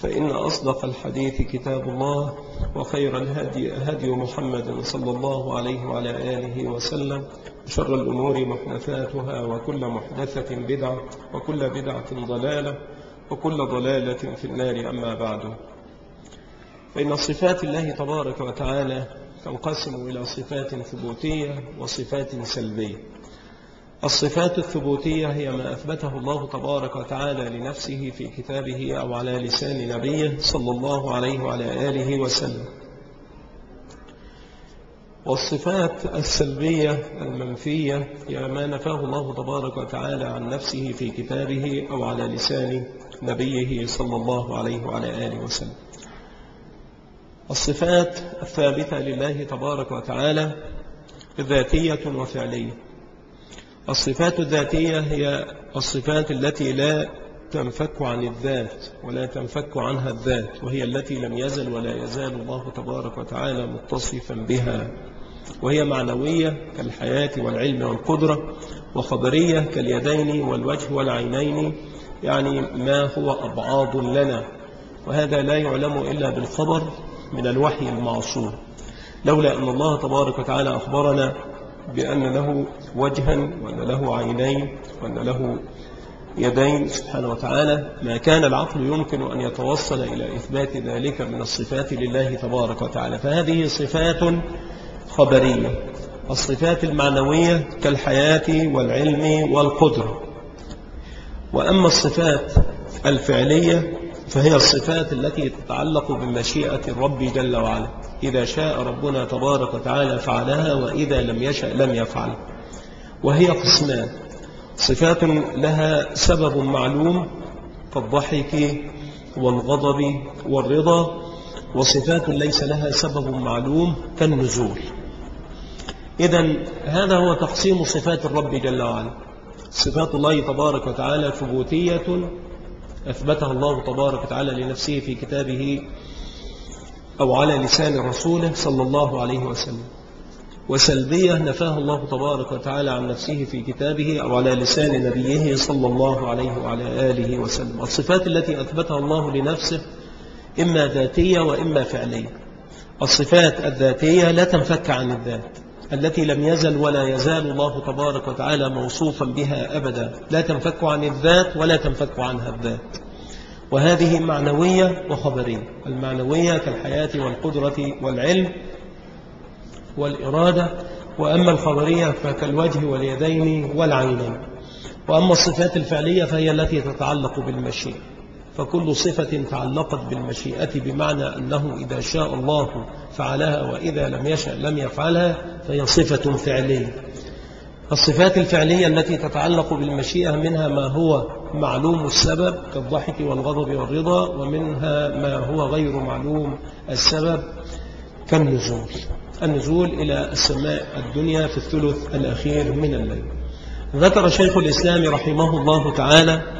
فإن أصدق الحديث كتاب الله وخير الهدي هدي محمد صلى الله عليه وعلى آله وسلم شر الأمور محدثاتها وكل محدثة بدعة وكل بدعة ضلالة وكل ضلالة في النار أما بعد. فإن صفات الله تبارك وتعالى تنقسم إلى صفات ثبوتية وصفات سلبية. الصفات الثبوتية هي ما أثبته الله تبارك وتعالى لنفسه في كتابه أو على لسان نبيه صلى الله عليه وعلى آله وسلم. والصفات السلبية المنفية هي ما نفاه الله تبارك وتعالى عن نفسه في كتابه أو على لسان نبيه صلى الله عليه وعلى آله وسلم. الصفات الثابتة لله تبارك وتعالى ذاتية وفعلية. الصفات الذاتية هي الصفات التي لا تنفك عن الذات ولا تنفك عنها الذات وهي التي لم يزل ولا يزال الله تبارك وتعالى متصفا بها. وهي معنوية كالحياة والعلم والقدرة وخبرية كاليدين والوجه والعينين يعني ما هو أبعاض لنا. وهذا لا يعلم إلا بالخبر من الوحي المعصوم. لولا أن الله تبارك وتعالى أخبرنا بأن له وجها وأن له عينين وأن له يدين سبحانه وتعالى. ما كان العقل يمكن أن يتوصل إلى إثبات ذلك من الصفات لله تبارك وتعالى. فهذه صفات خبرية الصفات المعنوية كالحياة والعلم والقدرة. وأما الصفات الفعلية فهي الصفات التي تتعلق بمشيئة الرب جل وعلا. إذا شاء ربنا تبارك وتعالى فعلها وإذا لم يشأ لم يفعل. وهي قسمان. صفات لها سبب معلوم كالضحك والغضب والرضا وصفات ليس لها سبب معلوم كالنزول. إذا هذا هو تقسيم صفات الرب جل وعلا. صفات الله تبارك وتعالى ثبوتية أثبتها الله تبارك وتعالى لنفسه في كتابه أو على لسان رسوله صلى الله عليه وسلم. وسلبية نفاها الله تبارك وتعالى عن نفسه في كتابه أو على لسان نبيه صلى الله عليه وعلى آله وسلم. الصفات التي أثبتها الله لنفسه إما ذاتية وإما فعلية. الصفات الذاتية لا تنفك عن الذات. التي لم يزل ولا يزال الله تبارك وتعالى موصوفا بها أبدا. لا تنفك عن الذات ولا تنفك عنها الذات. وهذه معنوية وخبرية. المعنوية كالحياة والقدرة والعلم والإرادة. وأما الخبرية فكالوجه واليدين والعينين. وأما الصفات الفعلية فهي التي تتعلق بالمشيئة فكل صفة تعلقت بالمشيئة بمعنى أنه إذا شاء الله فعلها وإذا لم يشأ لم يفعلها فهي صفة فعلية. الصفات الفعلية التي تتعلق بالمشيئة منها ما هو معلوم السبب كالضحك والغضب والرضا ومنها ما هو غير معلوم السبب كالنزول. النزول إلى السماء الدنيا في الثلث الأخير من الليل. ذكر شيخ الإسلام رحمه الله تعالى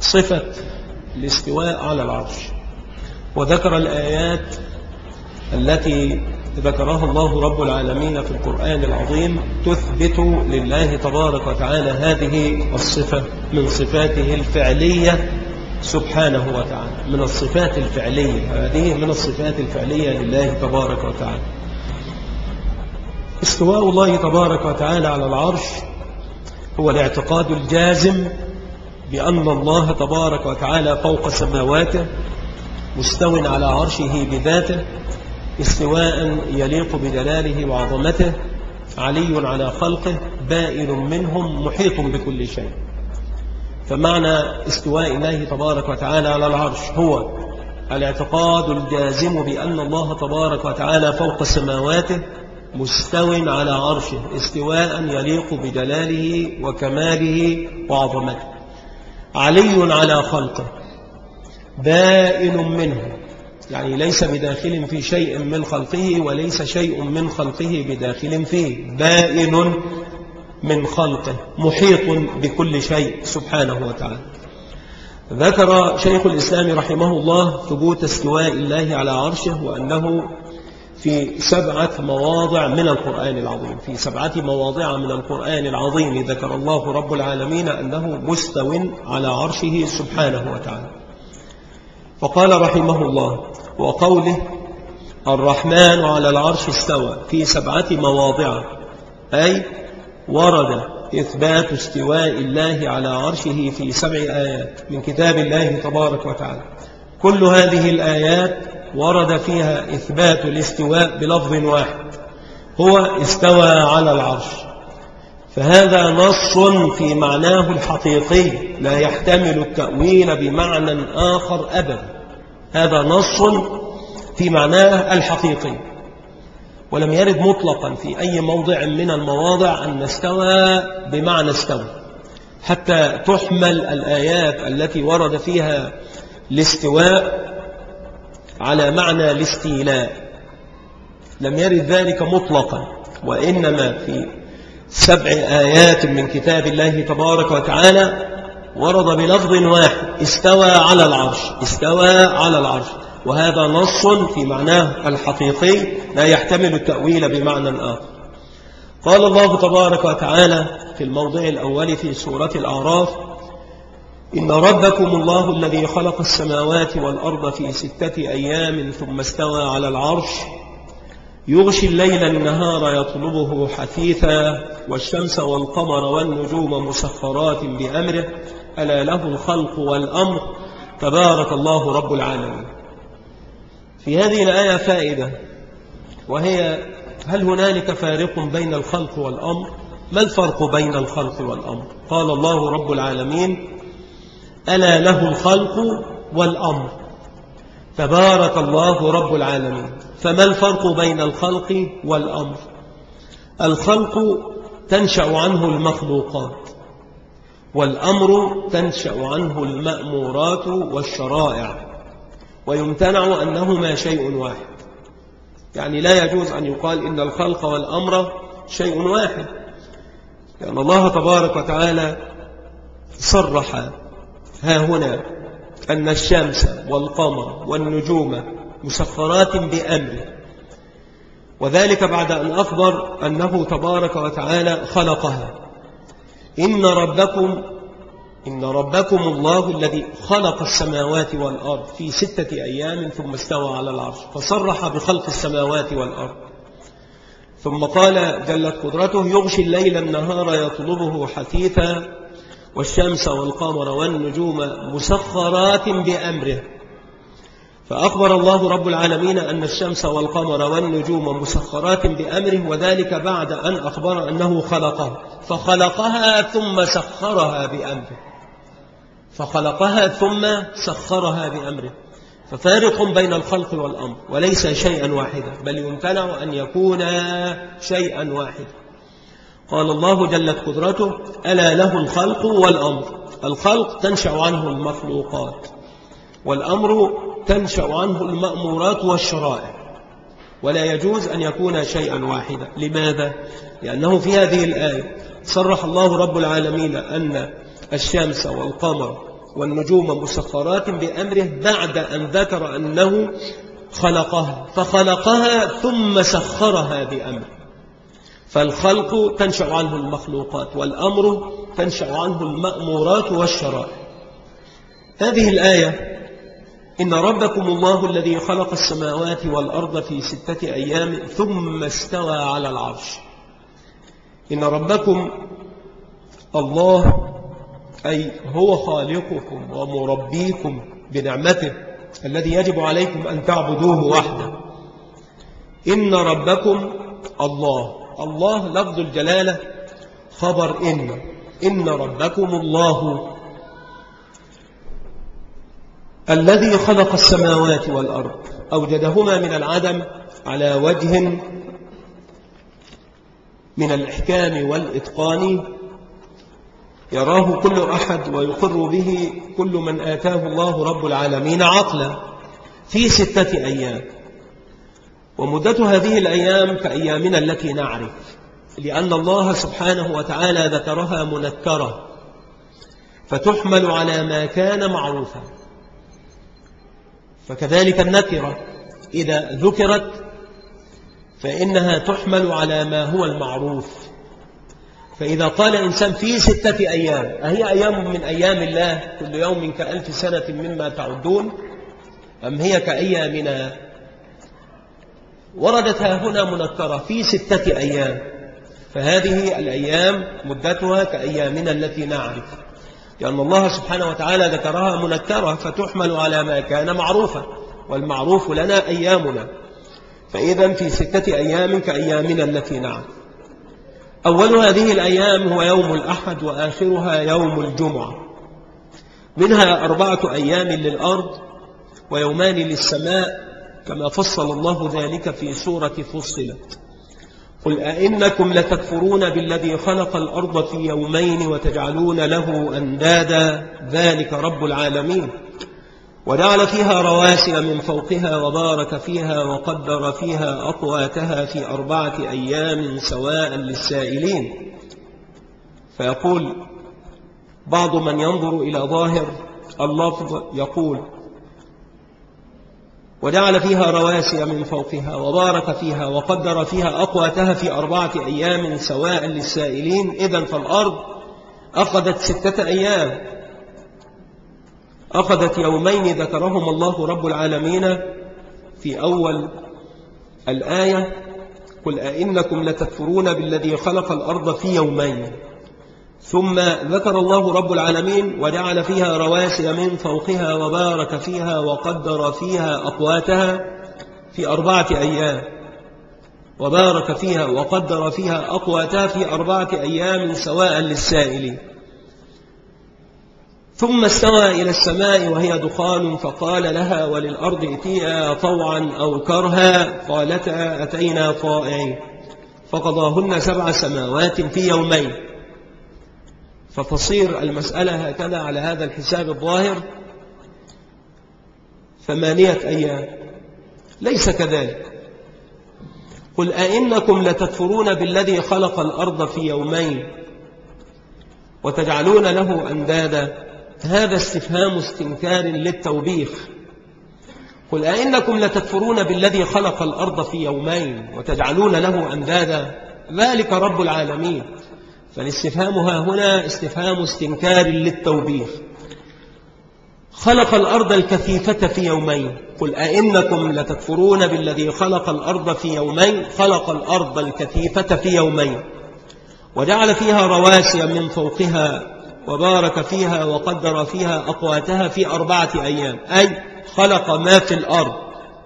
صفة الاستواء على العرش. وذكر الآيات التي ذكرها الله رب العالمين في القرآن العظيم تثبت لله تبارك وتعالى هذه الصفة من صفاته الفعلية سبحانه وتعالى من الصفات الفعلية هذه من الصفات الفعلية لله تبارك وتعالى. استواء الله تبارك وتعالى على العرش هو الاعتقاد الجازم بأن الله تبارك وتعالى فوق سماواته مستو على عرشه بذاته استواء يليق بدلاله وعظمته علي على خلقه بائن منهم محيط بكل شيء. فمعنى استواء الله تبارك وتعالى على العرش هو الاعتقاد الجازم بأن الله تبارك وتعالى فوق سماواته مستو على عرشه استواء يليق بدلاله وكماله وعظمته. علي على خلقه بائن منه يعني ليس بداخل في شيء من خلقه وليس شيء من خلقه بداخل فيه بائن من خلقه محيط بكل شيء سبحانه وتعالى. ذكر شيخ الإسلام رحمه الله ثبوت استواء الله على عرشه وأنه في سبعة مواضع من القرآن العظيم. في سبعة مواضع من القرآن العظيم. ذكر الله رب العالمين أنه مستو على عرشه سبحانه وتعالى. فقال رحمه الله وقوله الرحمن على العرش استوى. في سبعة مواضع. أي ورد إثبات استواء الله على عرشه في سبع آيات من كتاب الله تبارك وتعالى. كل هذه الآيات ورد فيها إثبات الاستواء بلفظ واحد هو استوى على العرش. فهذا نص في معناه الحقيقي لا يحتمل التأويل بمعنى آخر أبدا. هذا نص في معناه الحقيقي. ولم يرد مطلقا في أي موضع من المواضع أن استوى بمعنى استوى. حتى تحمل الآيات التي ورد فيها الاستواء على معنى الاستيلاء. لم يرد ذلك مطلقا وإنما في سبع آيات من كتاب الله تبارك وتعالى ورد بلفظ واحد استوى على العرش استوى على العرش. وهذا نص في معناه الحقيقي لا يحتمل التأويل بمعنى آخر. قال الله تبارك وتعالى في الموضع الأول في سورة الأعراف إن ربكم الله الذي خلق السماوات والأرض في ستة أيام ثم استوى على العرش يغشي الليل النهار يطلبه حثيثا والشمس والقمر والنجوم مسخرات بأمره ألا له الخلق والأمر تبارك الله رب العالمين في هذه الآية فائدة وهي هل هنالك فارق بين الخلق والأمر؟ ما الفرق بين الخلق والأمر؟ قال الله رب العالمين ألا له الخلق والأمر. تبارك الله رب العالمين. فما الفرق بين الخلق والأمر؟ الخلق تنشأ عنه المخلوقات والأمر تنشأ عنه المأمورات والشرائع ويمتنع أنهما شيء واحد. يعني لا يجوز أن يقال إن الخلق والأمر شيء واحد. لأن الله تبارك وتعالى صرح ها هنا أن الشمس والقمر والنجوم مسخرات بأمره. وذلك بعد أن أخبر أنه تبارك وتعالى خلقها. إن ربكم إن ربكم الله الذي خلق السماوات والأرض في ستة أيام ثم استوى على العرش فصرح بخلق السماوات والأرض. ثم قال جلت قدرته يغشي الليل النهار يطلبه حثيثا والشمس والقمر والنجوم مسخرات بأمره. فأخبر الله رب العالمين أن الشمس والقمر والنجوم مسخرات بأمره وذلك بعد أن أخبر أنه خلقها فخلقها ثم سخرها بأمره. فخلقها ثم سخرها بأمره. ففارق بين الخلق والأمر وليس شيئا واحدا بل يمتنع أن يكون شيئا واحدا. قال الله جلت قدرته ألا له الخلق والأمر؟ الخلق تنشأ عنه المخلوقات والأمر تنشأ عنه المأمورات والشرائع ولا يجوز أن يكون شيئا واحدا. لماذا؟ لأنه في هذه الآية صرح الله رب العالمين أن الشمس والقمر والنجوم مسخرات بأمره بعد أن ذكر أنه خلقها فخلقها ثم سخرها بأمره. فالخلق تنشأ عنه المخلوقات والأمر تنشأ عنه المأمورات والشرائع. هذه الآية إن ربكم الله الذي خلق السماوات والأرض في ستة أيام ثم استوى على العرش. إن ربكم الله أي هو خالقكم ومربيكم بنعمته الذي يجب عليكم أن تعبدوه وحده. إن ربكم الله. الله لفظ الجلالة. خبر إن. إن ربكم الله. الذي خلق السماوات والأرض. أوجدهما من العدم على وجه من الإحكام والإتقان. يراه كل أحد ويقر به كل من آتاه الله رب العالمين عقلا. في ستة أيام. ومدة هذه الأيام كأيامنا التي نعرف لأن الله سبحانه وتعالى ذكرها منكرة فتحمل على ما كان معروفا. فكذلك النكرة إذا ذكرت فإنها تحمل على ما هو المعروف. فإذا قال إنسان في ستة أيام أهي أيام من أيام الله كل يوم كألف سنة مما تعدون أم هي كأيامنا؟ وردت هنا منكرة في ستة أيام. فهذه الأيام مدتها كأيامنا التي نعرف. لأن الله سبحانه وتعالى ذكرها منكرة فتحمل على ما كان معروفا والمعروف لنا أيامنا. فإذا في ستة أيام كأيامنا التي نعرف. أول هذه الأيام هو يوم الأحد وآخرها يوم الجمعة. منها أربعة أيام للأرض ويومان للسماء كما فصل الله ذلك في سورة فصلت. قل أئنكم لتكفرون بالذي خلق الأرض في يومين وتجعلون له أندادا. ذلك رب العالمين. وجعل فيها رواسي من فوقها وبارك فيها وقدر فيها أقواتها في أربعة أيام سواء للسائلين. فيقول بعض من ينظر إلى ظاهر اللفظ يقول وجعل فيها رواسي من فوقها وبارك فيها وقدر فيها أقواتها في أربعة أيام سواء للسائلين. إذا فالأرض أخذت ستة أيام. أخذت يومين ذكرهم الله رب العالمين في أول الآية قل أئنكم لتكفرون بالذي خلق الأرض في يومين. ثم ذكر الله رب العالمين وجعل فيها رواسي من فوقها وبارك فيها وقدر فيها أقواتها في أربعة أيام. وبارك فيها وقدر فيها أقواتها في أربعة أيام سواء للسائلين ثم استوى إلى السماء وهي دخان فقال لها وللأرض اتيا طوعا أو كرها. قالتا أتينا طائعين. فقضاهن سبع سماوات في يومين. فتصير المسألة هكذا على هذا الحساب الظاهر ثمانية أيام. ليس كذلك. قل أئنكم لتكفرون بالذي خلق الأرض في يومين وتجعلون له أندادا. هذا استفهام استنكار للتوبيخ. قل أئنكم لتكفرون بالذي خلق الأرض في يومين وتجعلون له أندادا. ذلك رب العالمين. فالاستفهام ها هنا استفهام استنكار للتوبيخ. خلق الأرض الكثيفة في يومين. قل أئنكم لتكفرون بالذي خلق الأرض في يومين. خلق الأرض الكثيفة في يومين. وجعل فيها رواسي من فوقها وبارك فيها وقدر فيها أقواتها في أربعة أيام. أي خلق ما في الأرض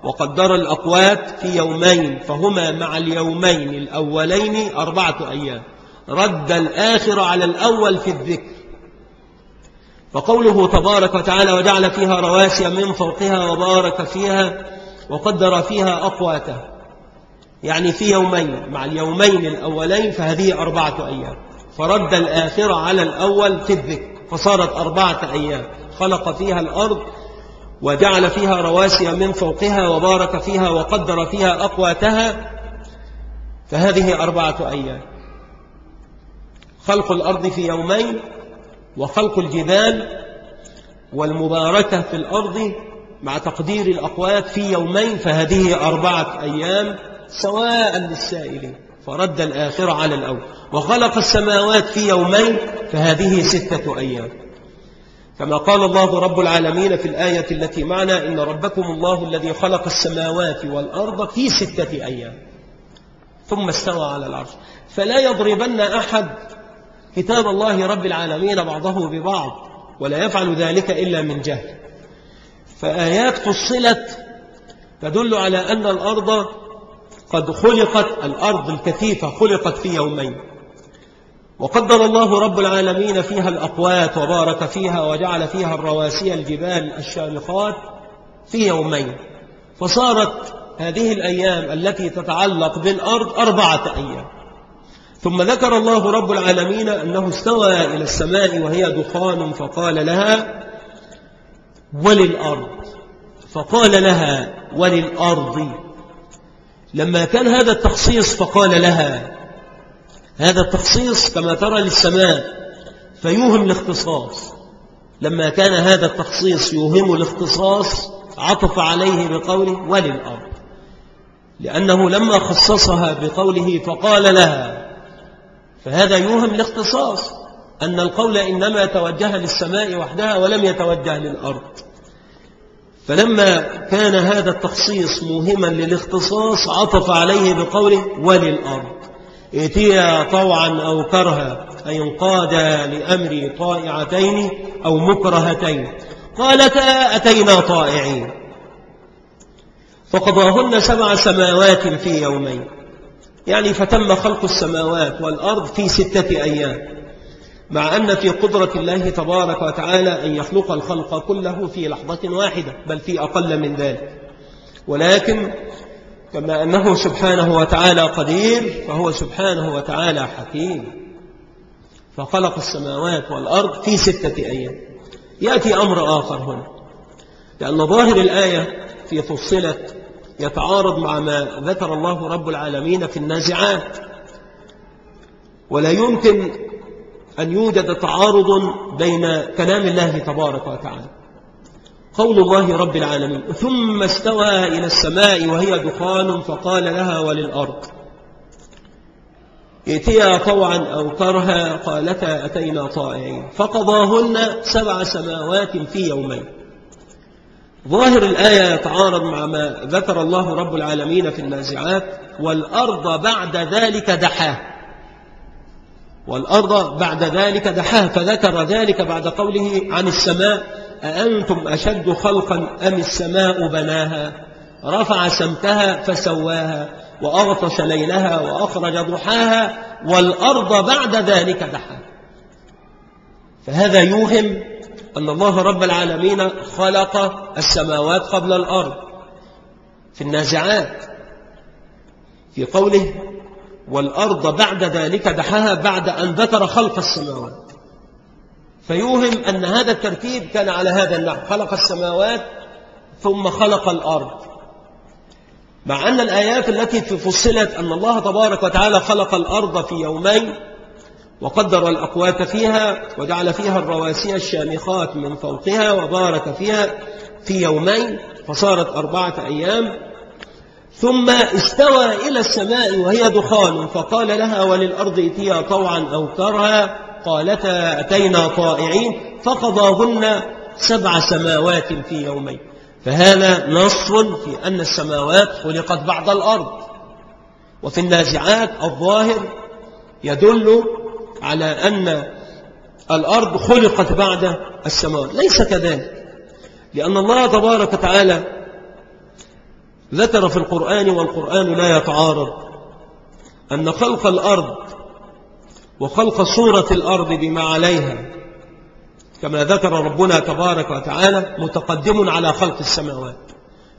وقدر الأقوات في يومين. فهما مع اليومين الأولين أربعة أيام. رد الآخر على الأول في الذكر. فقوله تبارك وتعالى وجعل فيها رواسي من فوقها وبارك فيها وقدر فيها أقواتها. يعني في يومين مع اليومين الأولين فهذه أربعة أيام. فرد الآخرة على الأول في الذكر فصارت أربعة أيام. خلق فيها الأرض وجعل فيها رواسي من فوقها وبارك فيها وقدر فيها أقواتها فهذه أربعة أيام. خلق الأرض في يومين وخلق الجبال والمباركة في الأرض مع تقدير الأقوات في يومين فهذه أربعة أيام سواء للسائلين فرد الآخرة على الأول. وخلق السماوات في يومين فهذه ستة أيام. كما قال الله رب العالمين في الآية التي معنا إن ربكم الله الذي خلق السماوات والأرض في ستة أيام ثم استوى على العرش. فلا يضربن أحد كتاب الله رب العالمين بعضه ببعض ولا يفعل ذلك إلا من جهل. فآيات فصلت تدل على أن الأرض قد خلقت الأرض الكثيفة خلقت في يومين. وقدر الله رب العالمين فيها الأقوات وبارك فيها وجعل فيها الرواسي الجبال الشامخات في يومين. فصارت هذه الأيام التي تتعلق بالأرض أربعة أيام. ثم ذكر الله رب العالمين أنه استوى إلى السماء وهي دخان فقال لها وللأرض فقال لها وللأرض. لما كان هذا التخصيص فقال لها هذا التخصيص كما ترى للسماء فيوهم الاختصاص. لما كان هذا التخصيص يوهم الاختصاص عطف عليه بقوله وللأرض لأنه لما خصصها بقوله فقال لها فهذا يوهم الاختصاص أن القول إنما توجه للسماء وحدها ولم يتوجه للأرض. فلما كان هذا التخصيص موهما للاختصاص عطف عليه بقوله وللأرض. ائتيا طوعا أو كرها أي انقاد لأمر طائعتين أو مكرهتين. قالتا أتينا طائعين. فقضاهن سبع سماوات في يومين. يعني فتم خلق السماوات والأرض في ستة أيام مع أن في قدرة الله تبارك وتعالى أن يخلق الخلق كله في لحظة واحدة بل في أقل من ذلك. ولكن كما أنه سبحانه وتعالى قدير فهو سبحانه وتعالى حكيم. فخلق السماوات والأرض في ستة أيام. يأتي أمر آخر هنا لأن ظاهر الآية في فصلت يتعارض مع ما ذكر الله رب العالمين في النازعات. ولا يمكن أن يوجد تعارض بين كلام الله تبارك وتعالى قول الله رب العالمين ثم استوى إلى السماء وهي دخان فقال لها وللأرض ائتيا طوعا أو كرها قالتا أتينا طائعين فقضاهن سبع سماوات في يومين. ظاهر الآية يتعارض مع ما ذكر الله رب العالمين في النازعات والأرض بعد ذلك دحاه والأرض بعد ذلك دحاه فذكر ذلك بعد قوله عن السماء أأنتم أشد خلقا أم السماء بناها؟ رفع سمتها فسواها وأغطش ليلها وأخرج ضحاها والأرض بعد ذلك دحاها. فهذا يوهم أن الله رب العالمين خلق السماوات قبل الأرض في النازعات في قوله والأرض بعد ذلك دحاها بعد أن ذكر خلق السماوات فيوهم أن هذا الترتيب كان على هذا النحو خلق السماوات ثم خلق الأرض. مع أن الآيات التي فصلت أن الله تبارك وتعالى خلق الأرض في يومين وقدر الأقوات فيها وجعل فيها الرواسي الشامخات من فوقها وبارك فيها في يومين فصارت أربعة أيام. ثم استوى إلى السماء وهي دخان فقال لها وللأرض اتيا طوعا أو كرها قالتا أتينا طائعين فقضاهن سبع سماوات في يومين. فهذا نص في أن السماوات خلقت بعد الأرض. وفي النازعات الظاهر يدل على أن الأرض خلقت بعد السماوات. ليس كذلك. لأن الله تبارك وتعالى ذكر في القرآن والقرآن لا يتعارض أن خلق الأرض وخلق صورة الأرض بما عليها كما ذكر ربنا تبارك وتعالى متقدم على خلق السماوات.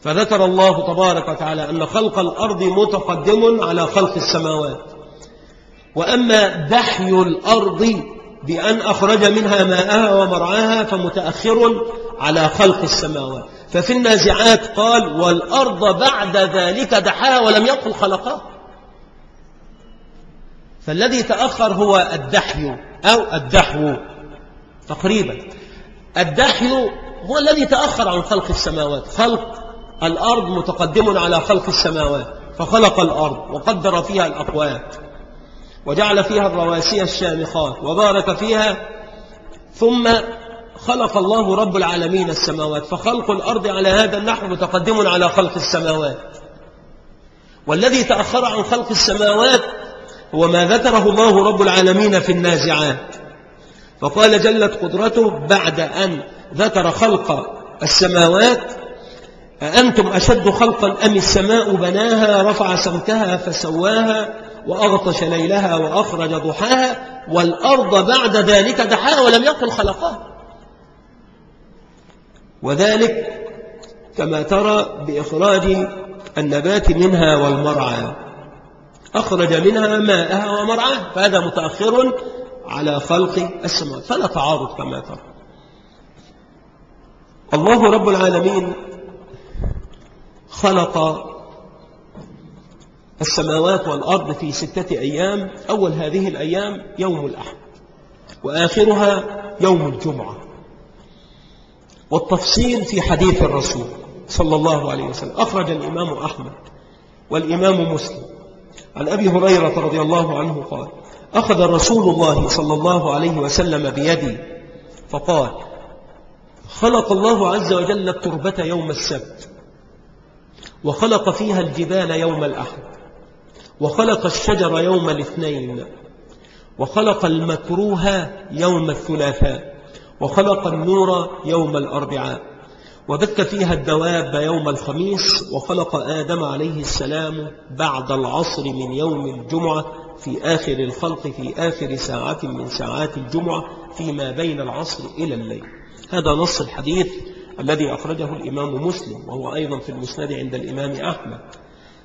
فذكر الله تبارك وتعالى أن خلق الأرض متقدم على خلق السماوات. وأما دحي الأرض بأن أخرج منها ماءها ومرعاها فمتأخر على خلق السماوات. ففي النازعات قال والأرض بعد ذلك دحاها ولم يقل خلقها. فالذي تأخر هو الدحي أو الدحو تقريبا. الدحي هو الذي تأخر عن خلق السماوات. خلق الأرض متقدم على خلق السماوات. فخلق الأرض وقدر فيها الأقوات. وجعل فيها الرواسي الشامخات وبارك فيها. ثم خلق الله رب العالمين السماوات فخلق الأرض على هذا النحو متقدم على خلق السماوات. والذي تأخر عن خلق السماوات هو ما ذكره الله رب العالمين في النازعات. فقال جلت قدرته بعد أن ذكر خلق السماوات أأنتم أشد خلقا أم السماء بناها رفع سمتها فسواها؟ وأغطش ليلها وأخرج ضحاها والأرض بعد ذلك دحاها ولم يقل خلقها. وذلك كما ترى بإخراج النبات منها والمرعى. أخرج منها ماءها ومرعاها فهذا متأخر على خلق السماوات. فلا تعارض كما ترى. الله رب العالمين خلق السماوات والأرض في ستة أيام أول هذه الأيام يوم الأحد وآخرها يوم الجمعة. والتفصيل في حديث الرسول صلى الله عليه وسلم. أخرج الإمام أحمد والإمام مسلم. عن أبي هريرة رضي الله عنه قال أخذ رسول الله صلى الله عليه وسلم بيدي فقال خلق الله عز وجل التربة يوم السبت وخلق فيها الجبال يوم الأحد. وخلق الشجر يوم الاثنين وخلق المكروه يوم الثلاثاء وخلق النور يوم الأربعاء وبث فيها الدواب يوم الخميس وخلق آدم عليه السلام بعد العصر من يوم الجمعة في آخر الخلق في آخر ساعة من ساعات الجمعة فيما بين العصر إلى الليل. هذا نص الحديث الذي أخرجه الإمام مسلم وهو أيضا في المسند عند الإمام أحمد.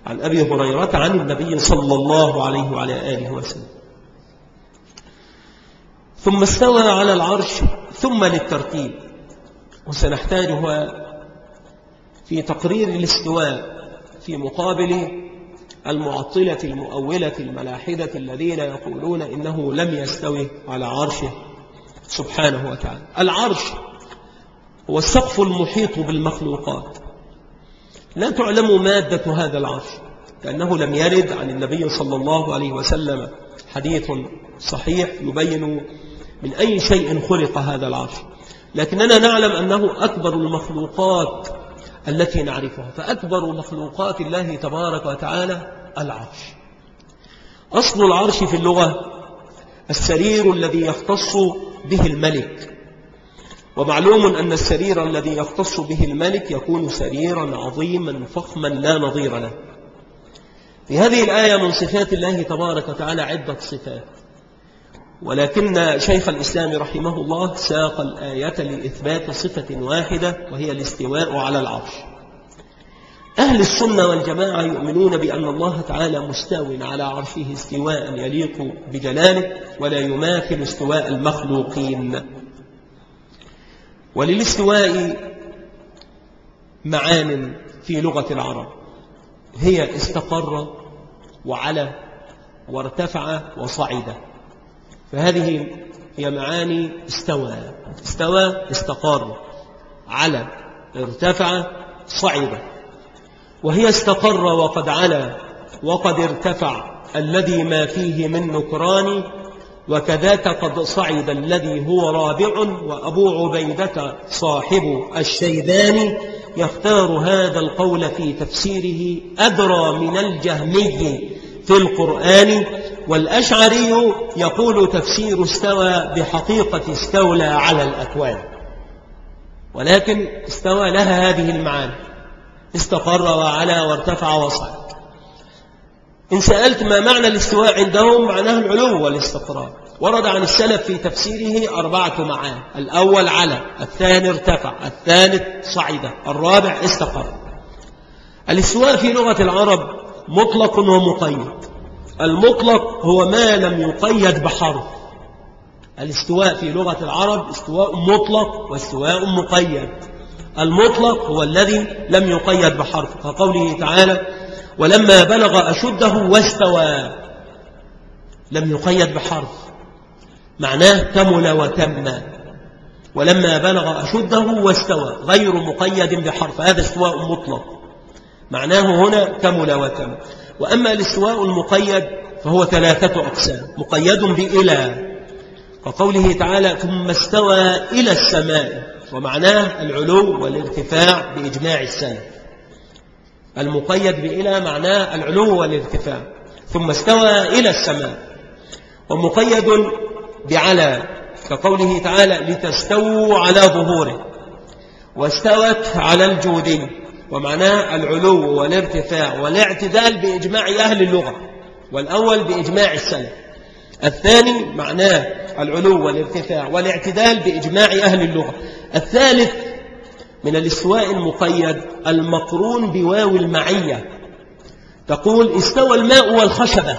عن أبي هريرة عن النبي صلى الله عليه وعلى آله وسلم. ثم استوى على العرش ثم للترتيب. وسنحتاجها في تقرير الاستواء في مقابل المعطلة المؤولة الملاحدة الذين يقولون إنه لم يستوي على عرشه سبحانه وتعالى. العرش هو السقف المحيط بالمخلوقات. لا تعلم مادة هذا العرش كأنه لم يرد عن النبي صلى الله عليه وسلم. حديث صحيح يبين من أي شيء خلق هذا العرش. لكننا نعلم أنه أكبر المخلوقات التي نعرفها فأكبر مخلوقات الله تبارك وتعالى العرش. أصل العرش في اللغة السرير الذي يختص به الملك. ومعلوم أن السرير الذي يختص به الملك يكون سريرا عظيما فخما لا نظير له. في هذه الآية من صفات الله تبارك وتعالى عدة صفات. ولكن شيخ الإسلام رحمه الله ساق الآية لإثبات صفة واحدة وهي الاستواء على العرش. أهل السنة والجماعة يؤمنون بأن الله تعالى مستو على عرشه استواء يليق بجلاله ولا يماثل استواء المخلوقين. وللاستواء معان في لغة العرب. هي استقر وعلى وارتفع وصعد. فهذه هي معاني استوى. استوى استقر على ارتفع صعد. وهي استقر وقد علا وقد ارتفع الذي ما فيه من نكران وكذاك قد صعد الذي هو رابع وأبو عبيدة صاحب الشيبان يختار هذا القول في تفسيره أدرى من الجهمي في القرآن والأشعري يقول تفسير استوى بحقيقة استولى على الأكوان. ولكن استوى لها هذه المعاني. استقر وعلى وارتفع وصعد. إن سألت ما معنى الاستواء عندهم معناه العلو والاستقرار. ورد عن السلف في تفسيره أربعة معاني. الأول على الثاني ارتفع الثالث صعد الرابع استقر. الاستواء في لغة العرب مطلق ومقيد. المطلق هو ما لم يقيد بحرف. الاستواء في لغة العرب استواء مطلق واستواء مقيد. المطلق هو الذي لم يقيد بحرف. كقوله تعالى ولما بلغ أشده واستوى. لم يقيد بحرف. معناه كمل وتم. ولما بلغ أشده واستوى. غير مقيد بحرف. هذا استواء مطلق. معناه هنا كمل وتم. وأما الاستواء المقيد فهو ثلاثة أقسام. مقيد بإلى. كقوله تعالى ثم استوى إلى السماء ومعناه العلو والارتفاع بإجماع السلف المقيد بإلى معناه العلو والارتفاع ثم استوى إلى السماء ومقيد بعلى كقوله تعالى لتستووا على ظهوره واستوت على الجودي ومعناه العلو والارتفاع والاعتدال بإجماع أهل اللغة والأول بإجماع السلف. الثاني معناه العلو والارتفاع والاعتدال بإجماع أهل اللغة. الثالث من الاستواء المقيد المقرون بواو المعية. تقول استوى الماء والخشبة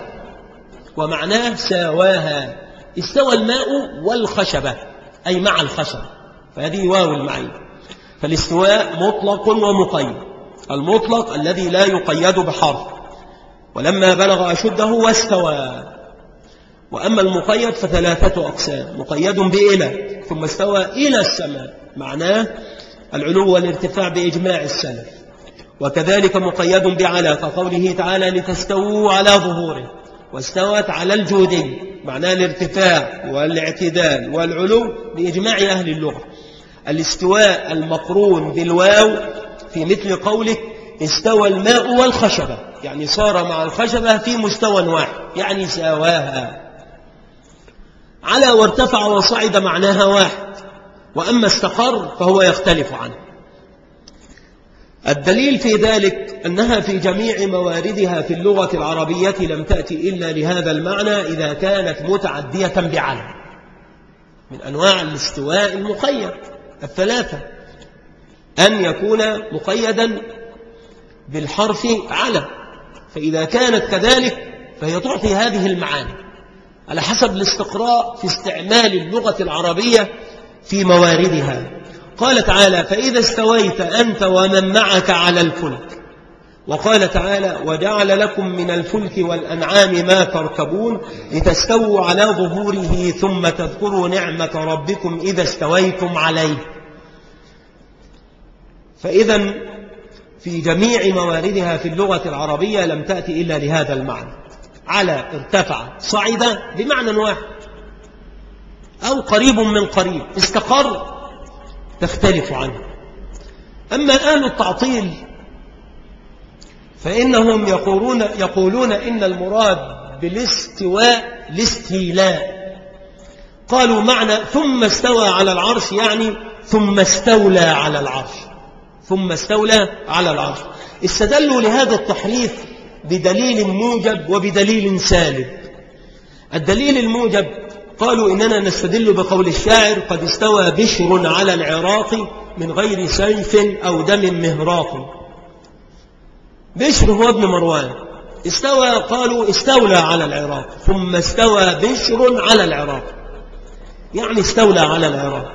ومعناه ساواها. استوى الماء والخشبة أي مع الخشبة فهذه واو المعية. فالاستواء مطلق ومقيد المطلق الذي لا يقيد بحرف. ولما بلغ أشده واستوى. وأما المقيد فثلاثة أقسام مقيد بإلى ثم استوى إلى السماء معناه العلو والارتفاع بإجماع السلف. وكذلك مقيد بعلى كقوله تعالى لتستووا على ظهوره واستوت على الجودي معناه الارتفاع والاعتدال والعلو بإجماع أهل اللغة. الاستواء المقرون بالواو في مثل قولك استوى الماء والخشبة يعني صار مع الخشبة في مستوى واحد يعني ساواها على وارتفع وصعد معناها واحد. وأما استقر فهو يختلف عنه. الدليل في ذلك أنها في جميع مواردها في اللغة العربية لم تأتي إلا لهذا المعنى إذا كانت متعدية بعلم من أنواع الاستواء المقيد. الثلاثة أن يكون مقيدا بالحرف على فإذا كانت كذلك فهي تعطي هذه المعاني. على حسب الاستقراء في استعمال اللغة العربية في مواردها. قال تعالى فإذا استويت أنت ومن معك على الفلك. وقال تعالى وجعل لكم من الفلك والأنعام ما تركبون لتستووا على ظهوره ثم تذكروا نعمة ربكم إذا استويتم عليه. فإذا في جميع مواردها في اللغة العربية لم تأتي إلا لهذا المعنى. على ارتفع. صعد بمعنى واحد. أو قريب من قريب. استقر تختلف عنه. أما أهل التعطيل فإنهم يقولون, يقولون إن المراد بالاستواء الاستيلاء. قالوا معنى ثم استوى على العرش يعني ثم استولى على العرش. ثم استولى على العرش. استدلوا لهذا التحريف بدليل موجب وبدليل سالب. الدليل الموجب قالوا إننا نستدل بقول الشاعر قد استوى بشر على العراق من غير سيف أو دم مهراق. بشر هو ابن مروان. استوى قالوا استولى على العراق. ثم استوى بشر على العراق. يعني استولى على العراق.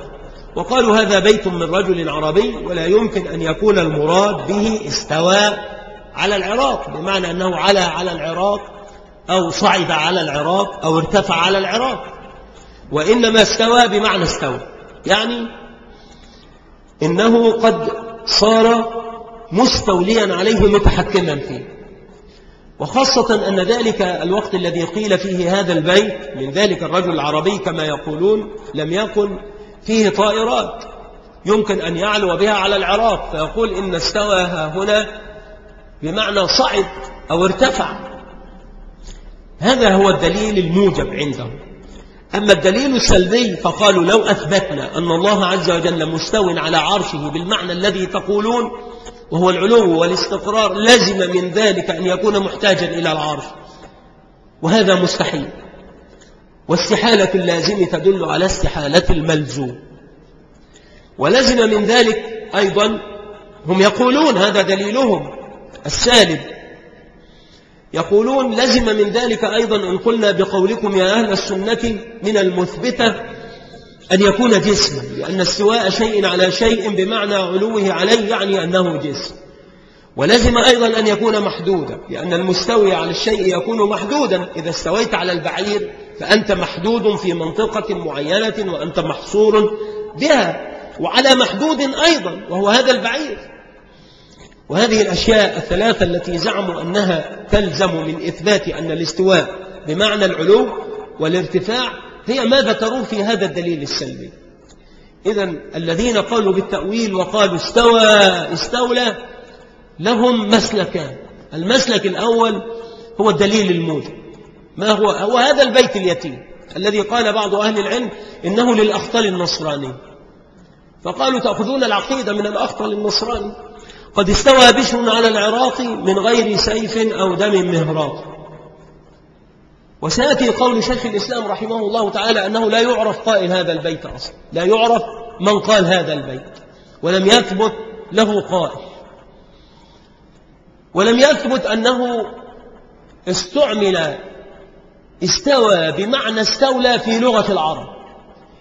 وقالوا هذا بيت من رجل عربي ولا يمكن أن يكون المراد به استوى على العراق بمعنى أنه على على العراق أو صعد على العراق أو ارتفع على العراق. وإنما استوى بمعنى استوى. يعني إنه قد صار مستوليا عليه متحكما فيه. وخاصة أن ذلك الوقت الذي قيل فيه هذا البيت من ذلك الرجل العربي كما يقولون لم يكن فيه طائرات يمكن أن يعلو بها على العراق. فيقول إن استوى هنا بمعنى صعد أو ارتفع. هذا هو الدليل الموجب عندهم أما الدليل السلبي فقالوا لو أثبتنا أن الله عز وجل مستو على عرشه بالمعنى الذي تقولون وهو العلو والاستقرار لزم من ذلك أن يكون محتاجا إلى العرش. وهذا مستحيل. واستحالة اللازم تدل على استحالة الملزوم. ولزم من ذلك أيضا هم يقولون هذا دليلهم السالب. يقولون لزم من ذلك أيضا إن قلنا بقولكم يا أهل السنة من المثبتة أن يكون جسما لأن استواء شيء على شيء بمعنى علوه عليه يعني أنه جسم. ولزم أيضا أن يكون محدودا لأن المستوي على الشيء يكون محدودا. إذا استويت على البعير فأنت محدود في منطقة معينة وأنت محصور بها وعلى محدود أيضا وهو هذا البعير. وهذه الأشياء الثلاثة التي زعموا أنها تلزم من إثبات أن الاستواء بمعنى العلو والارتفاع هي ما ذكروا في هذا الدليل السلبي. إذا الذين قالوا بالتأويل وقالوا استوى استولى لهم مسلكان. المسلك الأول هو الدليل الموجب. ما هو؟ هو هذا البيت اليتيم الذي قال بعض أهل العلم إنه للأخطل النصراني. فقالوا تأخذون العقيدة من الأخطل النصراني. قد استوى بشر على العراق من غير سيف أو دم مهراق وسيأتي قول شيخ الإسلام رحمه الله تعالى أنه لا يعرف قائل هذا البيت أصلا. لا يعرف من قال هذا البيت. ولم يثبت له قائل. ولم يثبت أنه استعمل استوى بمعنى استولى في لغة العرب.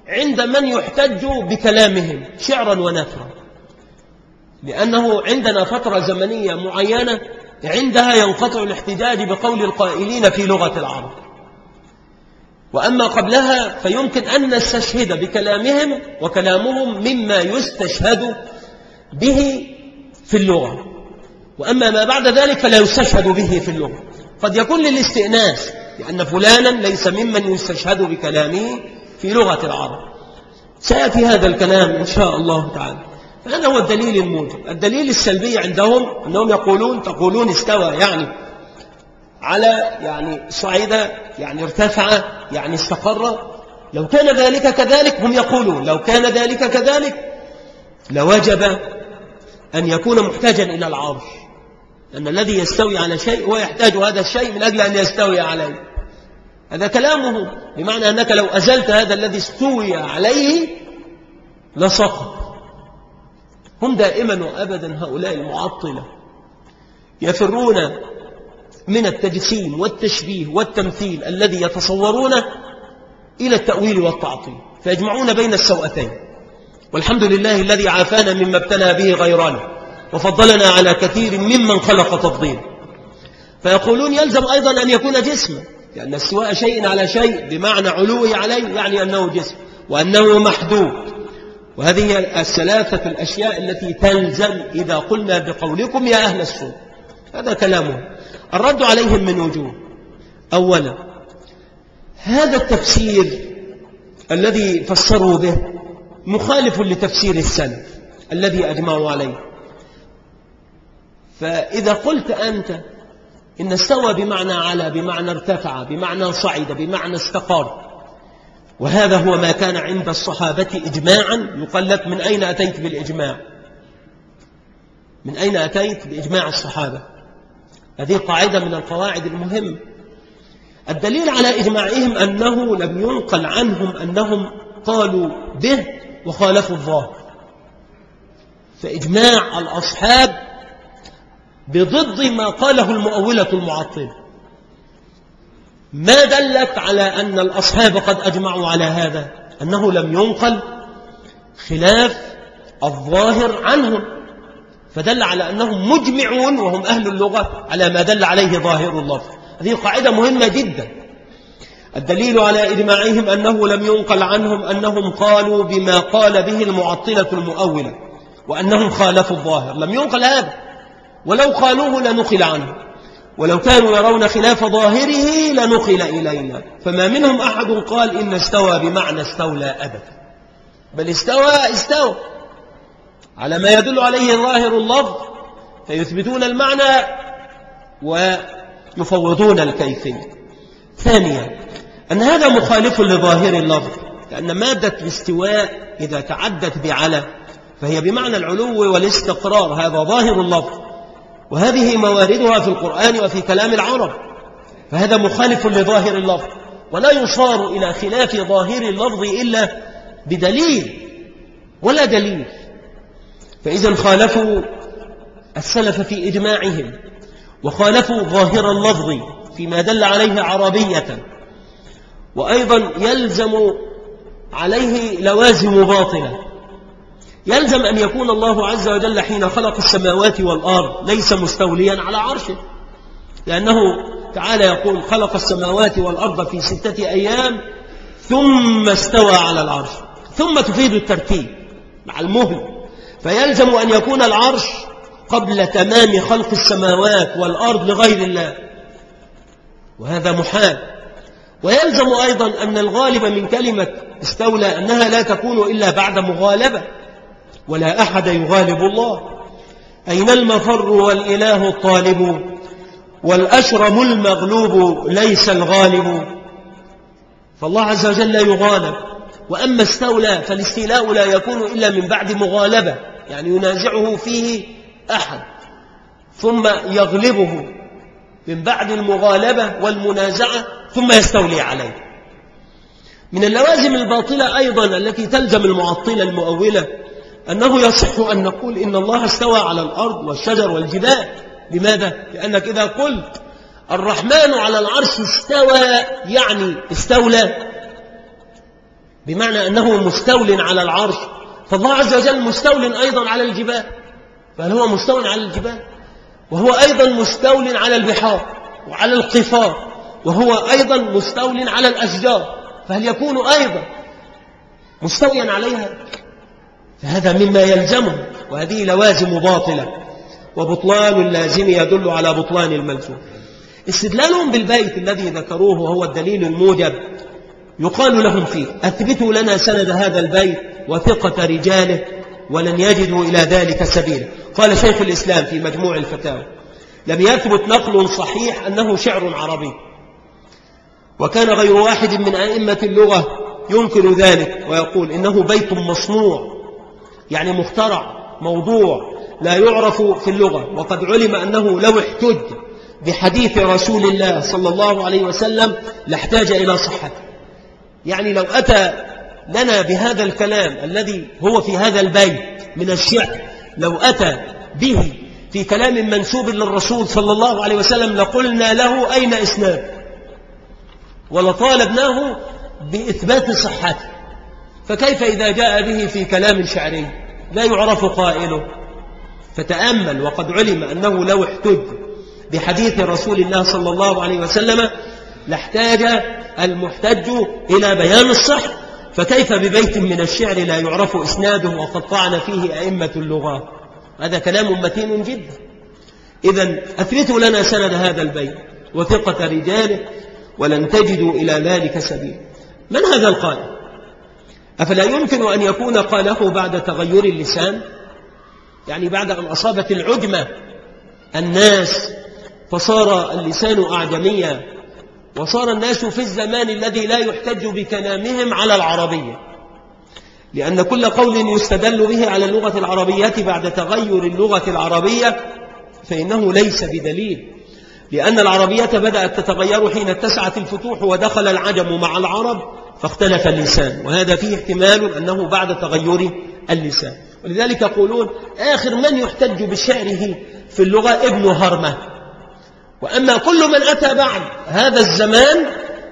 عند من يحتج بكلامهم شعرا ونثرا. لأنه عندنا فترة زمنية معينة عندها ينقطع الاحتجاج بقول القائلين في لغة العرب. وأما قبلها فيمكن أن نستشهد بكلامهم وكلامهم مما يستشهد به في اللغة. وأما ما بعد ذلك فلا يستشهد به في اللغة. قد يكون للاستئناس لأن فلانا ليس ممن يستشهد بكلامه في لغة العرب. سيأتي هذا الكلام إن شاء الله تعالى. هذا هو الدليل الموجب. الدليل السلبي عندهم أنهم يقولون تقولون استوى يعني على يعني صعيدة يعني ارتفع يعني استقر. لو كان ذلك كذلك هم يقولون لو كان ذلك كذلك لوجب أن يكون محتاجا إلى العرش. أن الذي يستوي على شيء هو يحتاج هذا الشيء من أجل أن يستوي عليه. هذا كلامه بمعنى أنك لو أزلت هذا الذي استوي عليه لسقط. هم دائما وأبدا هؤلاء المعطلة يفرون من التجسيم والتشبيه والتمثيل الذي يتصورونه إلى التأويل والتعطيل فيجمعون بين السوأتين والحمد لله الذي عافانا مما ابتلى به غيرنا وفضلنا على كثير ممن خلق تفضيل فيقولون يلزم أيضا أن يكون جسما لأن استواء شيء على شيء بمعنى علوه عليه يعني أنه جسم وأنه محدود. وهذه الثلاثة الأشياء التي تلزم إذا قلنا بقولكم يا أهل السنة هذا كلامه الرد عليهم من وجوه. أولا هذا التفسير الذي فسروا به مخالف لتفسير السلف الذي أجمعوا عليه. فإذا قلت أنت إن استوى بمعنى على بمعنى ارتفع بمعنى صعد بمعنى استقر وهذا هو ما كان عند الصحابة إجماعا. يقال لك من أين أتيت بالإجماع؟ من أين أتيت بإجماع الصحابة؟ هذه قاعدة من القواعد المهمة الدليل على إجماعهم أنه لم ينقل عنهم أنهم قالوا به وخالفوا الظاهر. فإجماع الأصحاب بضد ما قاله المؤولة المعطلة. ما دلت على أن الأصحاب قد أجمعوا على هذا؟ أنه لم ينقل خلاف الظاهر عنهم. فدل على أنهم مجمعون وهم أهل اللغة على ما دل عليه ظاهر اللفظ هذه قاعدة مهمة جدا. الدليل على إجماعهم أنه لم ينقل عنهم أنهم قالوا بما قال به المعطلة المؤولة وأنهم خالفوا الظاهر. لم ينقل هذا. ولو قالوه لنقل عنه. ولو كانوا يرون خلاف ظاهره لنقل إلينا. فما منهم أحد قال إن استوى بمعنى استولى أبدا. بل استوى استوى. على ما يدل عليه ظاهر اللفظ فيثبتون المعنى ويفوضون الكيفية. ثانيا أن هذا مخالف لظاهر اللفظ لأن مادة الاستواء إذا تعدت بعلى فهي بمعنى العلو والاستقرار هذا ظاهر اللفظ. وهذه مواردها في القرآن وفي كلام العرب فهذا مخالف لظاهر اللفظ. ولا يصار إلى خلاف ظاهر اللفظ إلا بدليل ولا دليل. فإذا خالفوا السلف في إجماعهم وخالفوا ظاهر اللفظ فيما دل عليه عربية وأيضا يلزم عليه لوازم باطلة. يلزم أن يكون الله عز وجل حين خلق السماوات والأرض ليس مستوليا على عرشه. لأنه تعالى يقول خلق السماوات والأرض في ستة أيام ثم استوى على العرش. ثم تفيد الترتيب مع المهل فيلزم أن يكون العرش قبل تمام خلق السماوات والأرض لغير الله. وهذا محال. ويلزم أيضا أن الغالب من كلمة استولى أنها لا تكون إلا بعد مغالبة. ولا أحد يغالب الله. أين المفر والإله الطالب؟ والأشرم المغلوب ليس الغالب. فالله عز وجل يغالب. وأما استولى فالاستيلاء لا يكون إلا من بعد مغالبة يعني ينازعه فيه أحد. ثم يغلبه من بعد المغالبة والمنازعة ثم يستولي عليه. من اللوازم الباطلة أيضا التي تلزم المعطلة المؤولة. أنه يصح أن نقول إن الله استوى على الأرض والشجر والجبال. لماذا؟ لأنك إذا قلت الرحمن على العرش استوى يعني استولى. بمعنى أنه مستول على العرش. فالله عز وجل مستول أيضا على الجبال. بل هو مستو على الجبال. وهو أيضا مستول على البحار وعلى القفار. وهو أيضا مستول على الأشجار. فهل يكون أيضا مستويا عليها؟ فهذا مما يلزمه وهذه لوازم باطلة. وبطلان اللازم يدل على بطلان الملزوم. استدلالهم بالبيت الذي ذكروه وهو الدليل الموجب. يقال لهم فيه أثبتوا لنا سند هذا البيت وثقة رجاله ولن يجدوا إلى ذلك سبيلا. قال شيخ الإسلام في مجموع الفتاوى لم يثبت نقل صحيح أنه شعر عربي. وكان غير واحد من أئمة اللغة ينكر ذلك ويقول إنه بيت مصنوع. يعني مخترع موضوع لا يعرف في اللغة. وقد علم أنه لو احتج بحديث رسول الله صلى الله عليه وسلم لاحتاج إلى صحته يعني لو أتى لنا بهذا الكلام الذي هو في هذا البيت من الشعر لو أتى به في كلام منسوب للرسول صلى الله عليه وسلم لقلنا له أين إسناد؟ ولطالبناه بإثبات صحته. فكيف إذا جاء به في كلام شعري؟ لا يعرف قائله. فتأمل وقد علم أنه لو احتج بحديث رسول الله صلى الله عليه وسلم لاحتاج المحتج إلى بيان الصح فكيف ببيت من الشعر لا يعرف إسناده وقد طعن فيه أئمة اللغات هذا كلام متين جدا. إذا أثبتوا لنا سند هذا البيت وثقة رجاله ولن تجدوا إلى ذلك سبيل. من هذا القائل؟ أفلا يمكن أن يكون قاله بعد تغير اللسان؟ يعني بعد أن أصابت العجمة الناس فصار اللسان أعجميا وصار الناس في الزمان الذي لا يحتج بكلامهم على العربية. لأن كل قول يستدل به على اللغة العربية بعد تغير اللغة العربية فإنه ليس بدليل. لأن العربية بدأت تتغير حين اتسعت الفتوح ودخل العجم مع العرب فاختلف اللسان. وهذا فيه احتمال أنه بعد تغير اللسان. ولذلك يقولون آخر من يحتج بشعره في اللغة ابن هرمة. وأما كل من أتى بعد هذا الزمان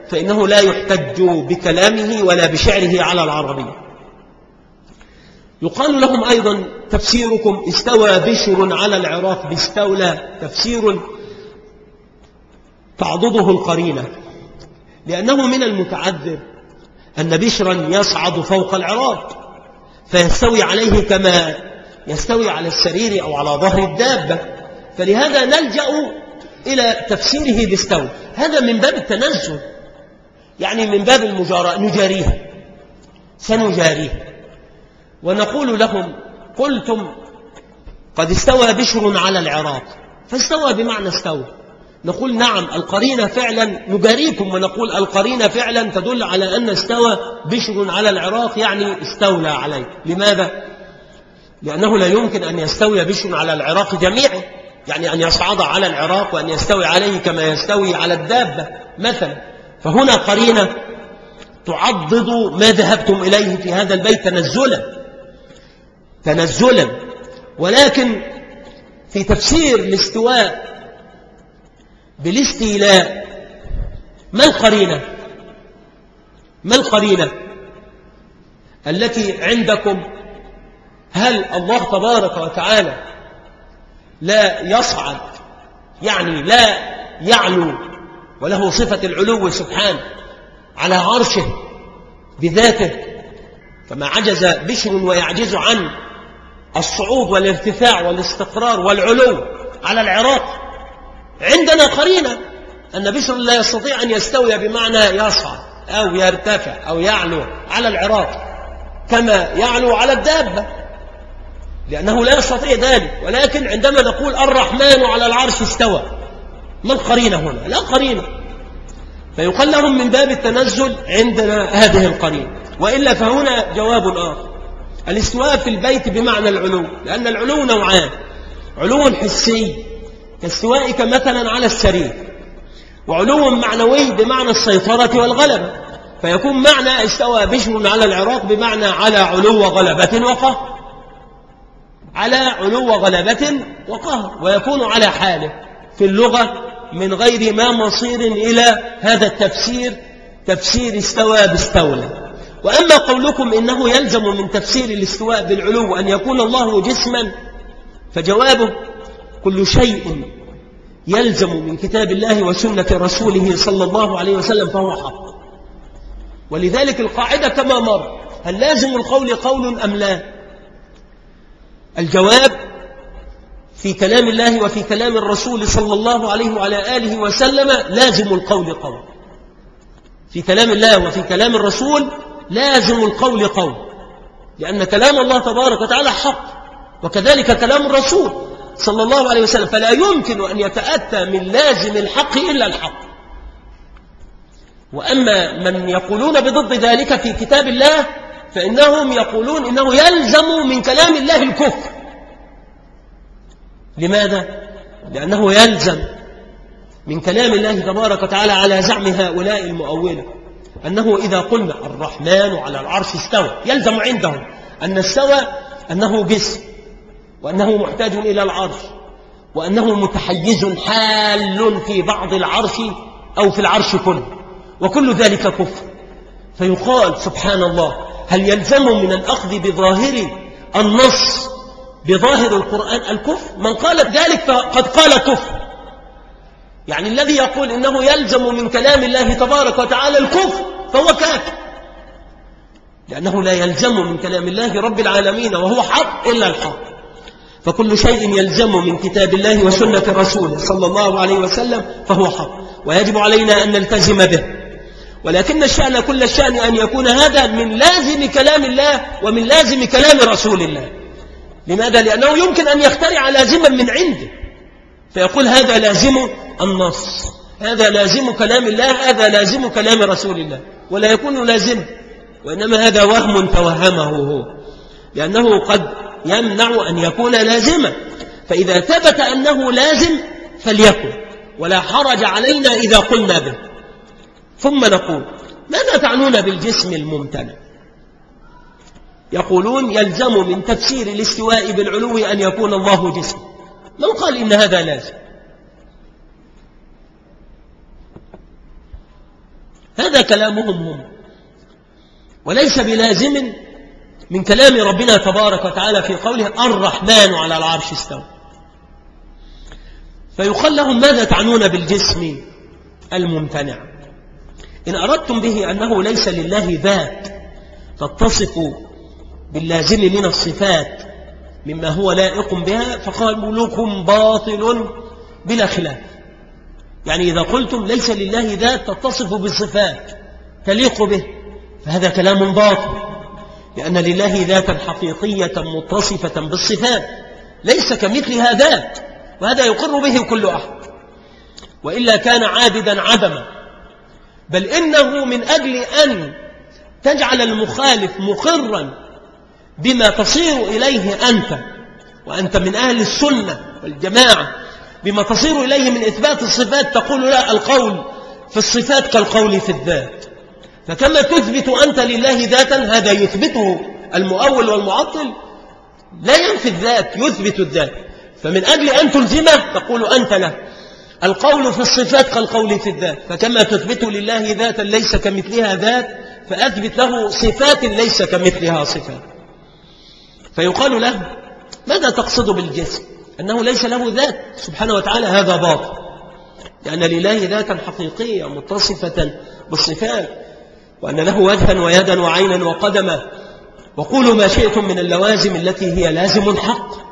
فإنه لا يحتج بكلامه ولا بشعره على العربية. يقال لهم أيضا تفسيركم استوى بشر على العراق باستولى تفسير تعضده القرينة لأنه من المتعذر أن بشرا يصعد فوق العراق فيستوي عليه كما يستوي على السرير أو على ظهر الدابة فلهذا نلجأ إلى تفسيره باستوى هذا من باب التنزل يعني من باب المجاراة نجاريها سنجاريها ونقول لهم قلتم قد استوى بشر على العراق فاستوى بمعنى استوى. نقول نعم القرينة فعلا نجاريكم ونقول القرينة فعلا تدل على أن استوى بشر على العراق يعني استولى عليه. لماذا؟ لأنه لا يمكن أن يستوي بشر على العراق جميعا. يعني أن يصعد على العراق وأن يستوي عليه كما يستوي على الدابة مثلا. فهنا قرينة تعضد ما ذهبتم إليه في هذا البيت تنزلا. تنزلا. ولكن في تفسير الاستواء بالاستيلاء. ما القرينة؟ ما القرينة التي عندكم؟ هل الله تبارك وتعالى لا يصعد يعني لا يعلو وله صفة العلو سبحانه على عرشه بذاته فما عجز بشر ويعجز عن الصعود والارتفاع والاستقرار والعلو على العراق؟ عندنا قرينة. أن بشر لا يستطيع أن يستوي بمعنى يصعد أو يرتفع أو يعلو على العراق كما يعلو على الدابة لأنه لا يستطيع ذلك. ولكن عندما نقول الرحمن على العرش استوى ما القرينة هنا؟ لا قرينة. فيقال لهم من باب التنزل عندنا هذه القرينة. وإلا فهنا جواب آخر. الاستواء في البيت بمعنى العلو لأن العلو نوعان علو حسي كاستوائك مثلا على السرير وعلو معنوي بمعنى السيطرة والغلبة فيكون معنى استوى بشر على العراق بمعنى على علو غلبة وقهر. على علو غلبة وقهر ويكون على حاله. في اللغة من غير ما مصير إلى هذا التفسير تفسير استوى باستولى. وأما قولكم إنه يلزم من تفسير الاستواء بالعلو أن يكون الله جسما فجوابه كل شيء يلزم من كتاب الله وسنة رسوله صلى الله عليه وسلم فهو حق. ولذلك القاعدة كما مر هل لازم القول قول أم لا؟ الجواب في كلام الله وفي كلام الرسول صلى الله عليه وعلى آله وسلم لازم القول قول. في كلام الله وفي كلام الرسول لازم القول قول لأن كلام الله تبارك وتعالى حق وكذلك كلام الرسول. صلى الله عليه وسلم فلا يمكن أن يتأتى من لازم الحق إلا الحق. وأما من يقولون بضد ذلك في كتاب الله فإنهم يقولون إنه يلزم من كلام الله الكفر. لماذا؟ لأنه يلزم من كلام الله تبارك وتعالى على زعم هؤلاء المؤولة. أنه إذا قلنا الرحمن على العرش استوى يلزم عندهم أن استوى أنه جسم. وأنه محتاج إلى العرش وأنه متحيز حال في بعض العرش أو في العرش كله وكل ذلك كفر. فيقال سبحان الله هل يلزم من الأخذ بظاهر النص بظاهر القرآن الكفر؟ من قال ذلك فقد قال كفر. يعني الذي يقول إنه يلزم من كلام الله تبارك وتعالى الكفر فهو كافر. لأنه لا يلزم من كلام الله رب العالمين وهو حق إلا الحق. فكل شيء يلزم من كتاب الله وسنة رسوله صلى الله عليه وسلم فهو حق ويجب علينا أن نلتزم به. ولكن الشأن كل الشأن أن يكون هذا من لازم كلام الله ومن لازم كلام رسول الله. لماذا؟ لأنه يمكن أن يخترع لازما من عنده. فيقول هذا لازم النص هذا لازم كلام الله هذا لازم كلام رسول الله ولا يكون لازم وإنما هذا وهم توهمه هو لأنه قد يمنع أن يكون لازما. فإذا ثبت أنه لازم فليكن ولا حرج علينا إذا قلنا به. ثم نقول ماذا تعنون بالجسم الممتنع؟ يقولون يلزم من تفسير الاستواء بالعلو أن يكون الله جسم. من قال إن هذا لازم؟ هذا كلامهم هم. وليس بلازم من كلام ربنا تبارك وتعالى في قوله الرحمن على العرش استوى. فيقال لهم ماذا تعنون بالجسم الممتنع. إن أردتم به أنه ليس لله ذات تتصف باللازم من الصفات مما هو لائق بها فقالوا لكم باطل بلا خلاف. يعني إذا قلتم ليس لله ذات تتصف بالصفات تليق به فهذا كلام باطل. لأن لله ذاتا حقيقية متصفة بالصفات ليس كمثلها ذات وهذا يقر به كل أحد. وإلا كان عابدا عدما. بل إنه من أجل أن تجعل المخالف مقرا بما تصير إليه أنت وأنت من أهل السنة والجماعة بما تصير إليه من إثبات الصفات تقول لا القول في الصفات كالقول في الذات. فكما تثبت أنت لله ذاتا هذا يثبته المؤول والمعطل. لا ينفي الذات يثبت الذات. فمن أجل أن تلزمه تقول أنت له. القول في الصفات كالقول في الذات. فكما تثبت لله ذاتا ليس كمثلها ذات فأثبت له صفات ليس كمثلها صفات. فيقال له ماذا تقصد بالجسم؟ أنه ليس له ذات. سبحانه وتعالى هذا باطل. لأن لله ذاتا حقيقية متصفة بالصفات. وأن له وجها ويدا وعينا وقدما. وقولوا ما شئتم من اللوازم التي هي لازم الحق.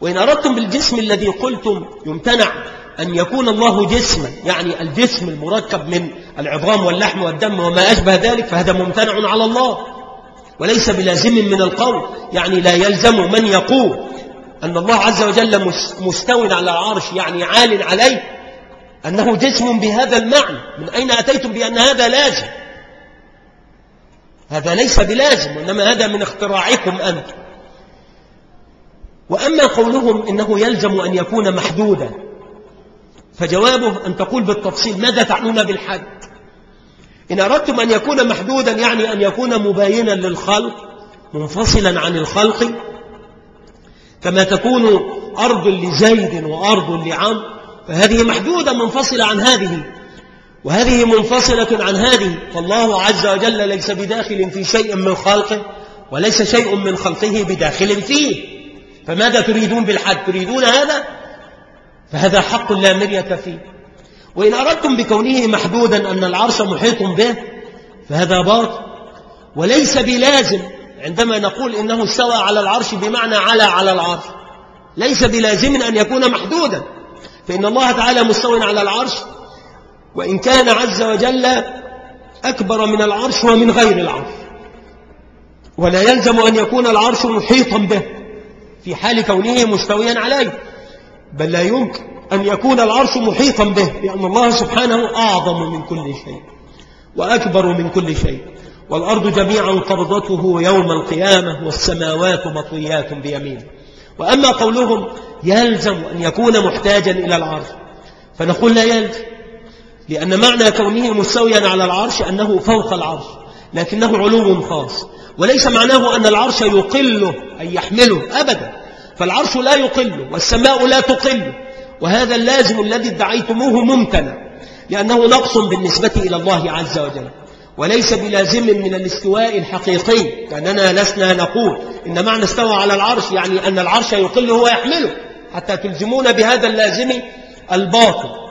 وإن أردتم بالجسم الذي قلتم يمتنع أن يكون الله جسما يعني الجسم المركب من العظام واللحم والدم وما أشبه ذلك فهذا ممتنع على الله. وليس بلازم من القول يعني لا يلزم من يقول أن الله عز وجل مستو على العرش يعني عال عليه أنه جسم بهذا المعنى. من أين أتيتم بأن هذا لازم؟ هذا ليس بلازم وإنما هذا من اختراعكم أنت وأما قولهم إنه يلزم أن يكون محدودا فجوابه أن تقول بالتفصيل ماذا تعنون بالحد؟ إن أردتم أن يكون محدودا يعني أن يكون مباينا للخلق منفصلا عن الخلق كما تكون أرض لزيد وأرض لعم فهذه محدودة منفصلة عن هذه. وهذه منفصلة عن هذه فالله عز وجل ليس بداخل في شيء من خلقه وليس شيء من خلقه بداخل فيه. فماذا تريدون بالحد؟ تريدون هذا؟ فهذا حق لا مرية فيه. وإن أردتم بكونه محدودا أن العرش محيط به فهذا باطل وليس بلازم عندما نقول إنه استوى على العرش بمعنى على على العرش. ليس بلازم أن يكون محدودا. فإن الله تعالى مستوى على العرش وإن كان عز وجل أكبر من العرش ومن غير العرش. ولا يلزم أن يكون العرش محيطا به في حال كونه مستويا عليه بل لا يمكن أن يكون العرش محيطا به لأن الله سبحانه أعظم من كل شيء وأكبر من كل شيء. والأرض جميعا قبضته يوم القيامة والسماوات مطويات بيمينه وأما قولهم يلزم أن يكون محتاجا إلى العرش فنقول لا يلزم. لأن معنى كونه مستويا على العرش أنه فوق العرش لكنه علو خاص. وليس معناه أن العرش يقله أي يحمله أبدا. فالعرش لا يقله والسماء لا تقله وهذا اللازم الذي ادعيتموه ممتنع لأنه نقص بالنسبة إلى الله عز وجل. وليس بلازم من الاستواء الحقيقي لأننا لسنا نقول إن معنى استوى على العرش يعني أن العرش يقله ويحمله حتى تلزمون بهذا اللازم الباطل.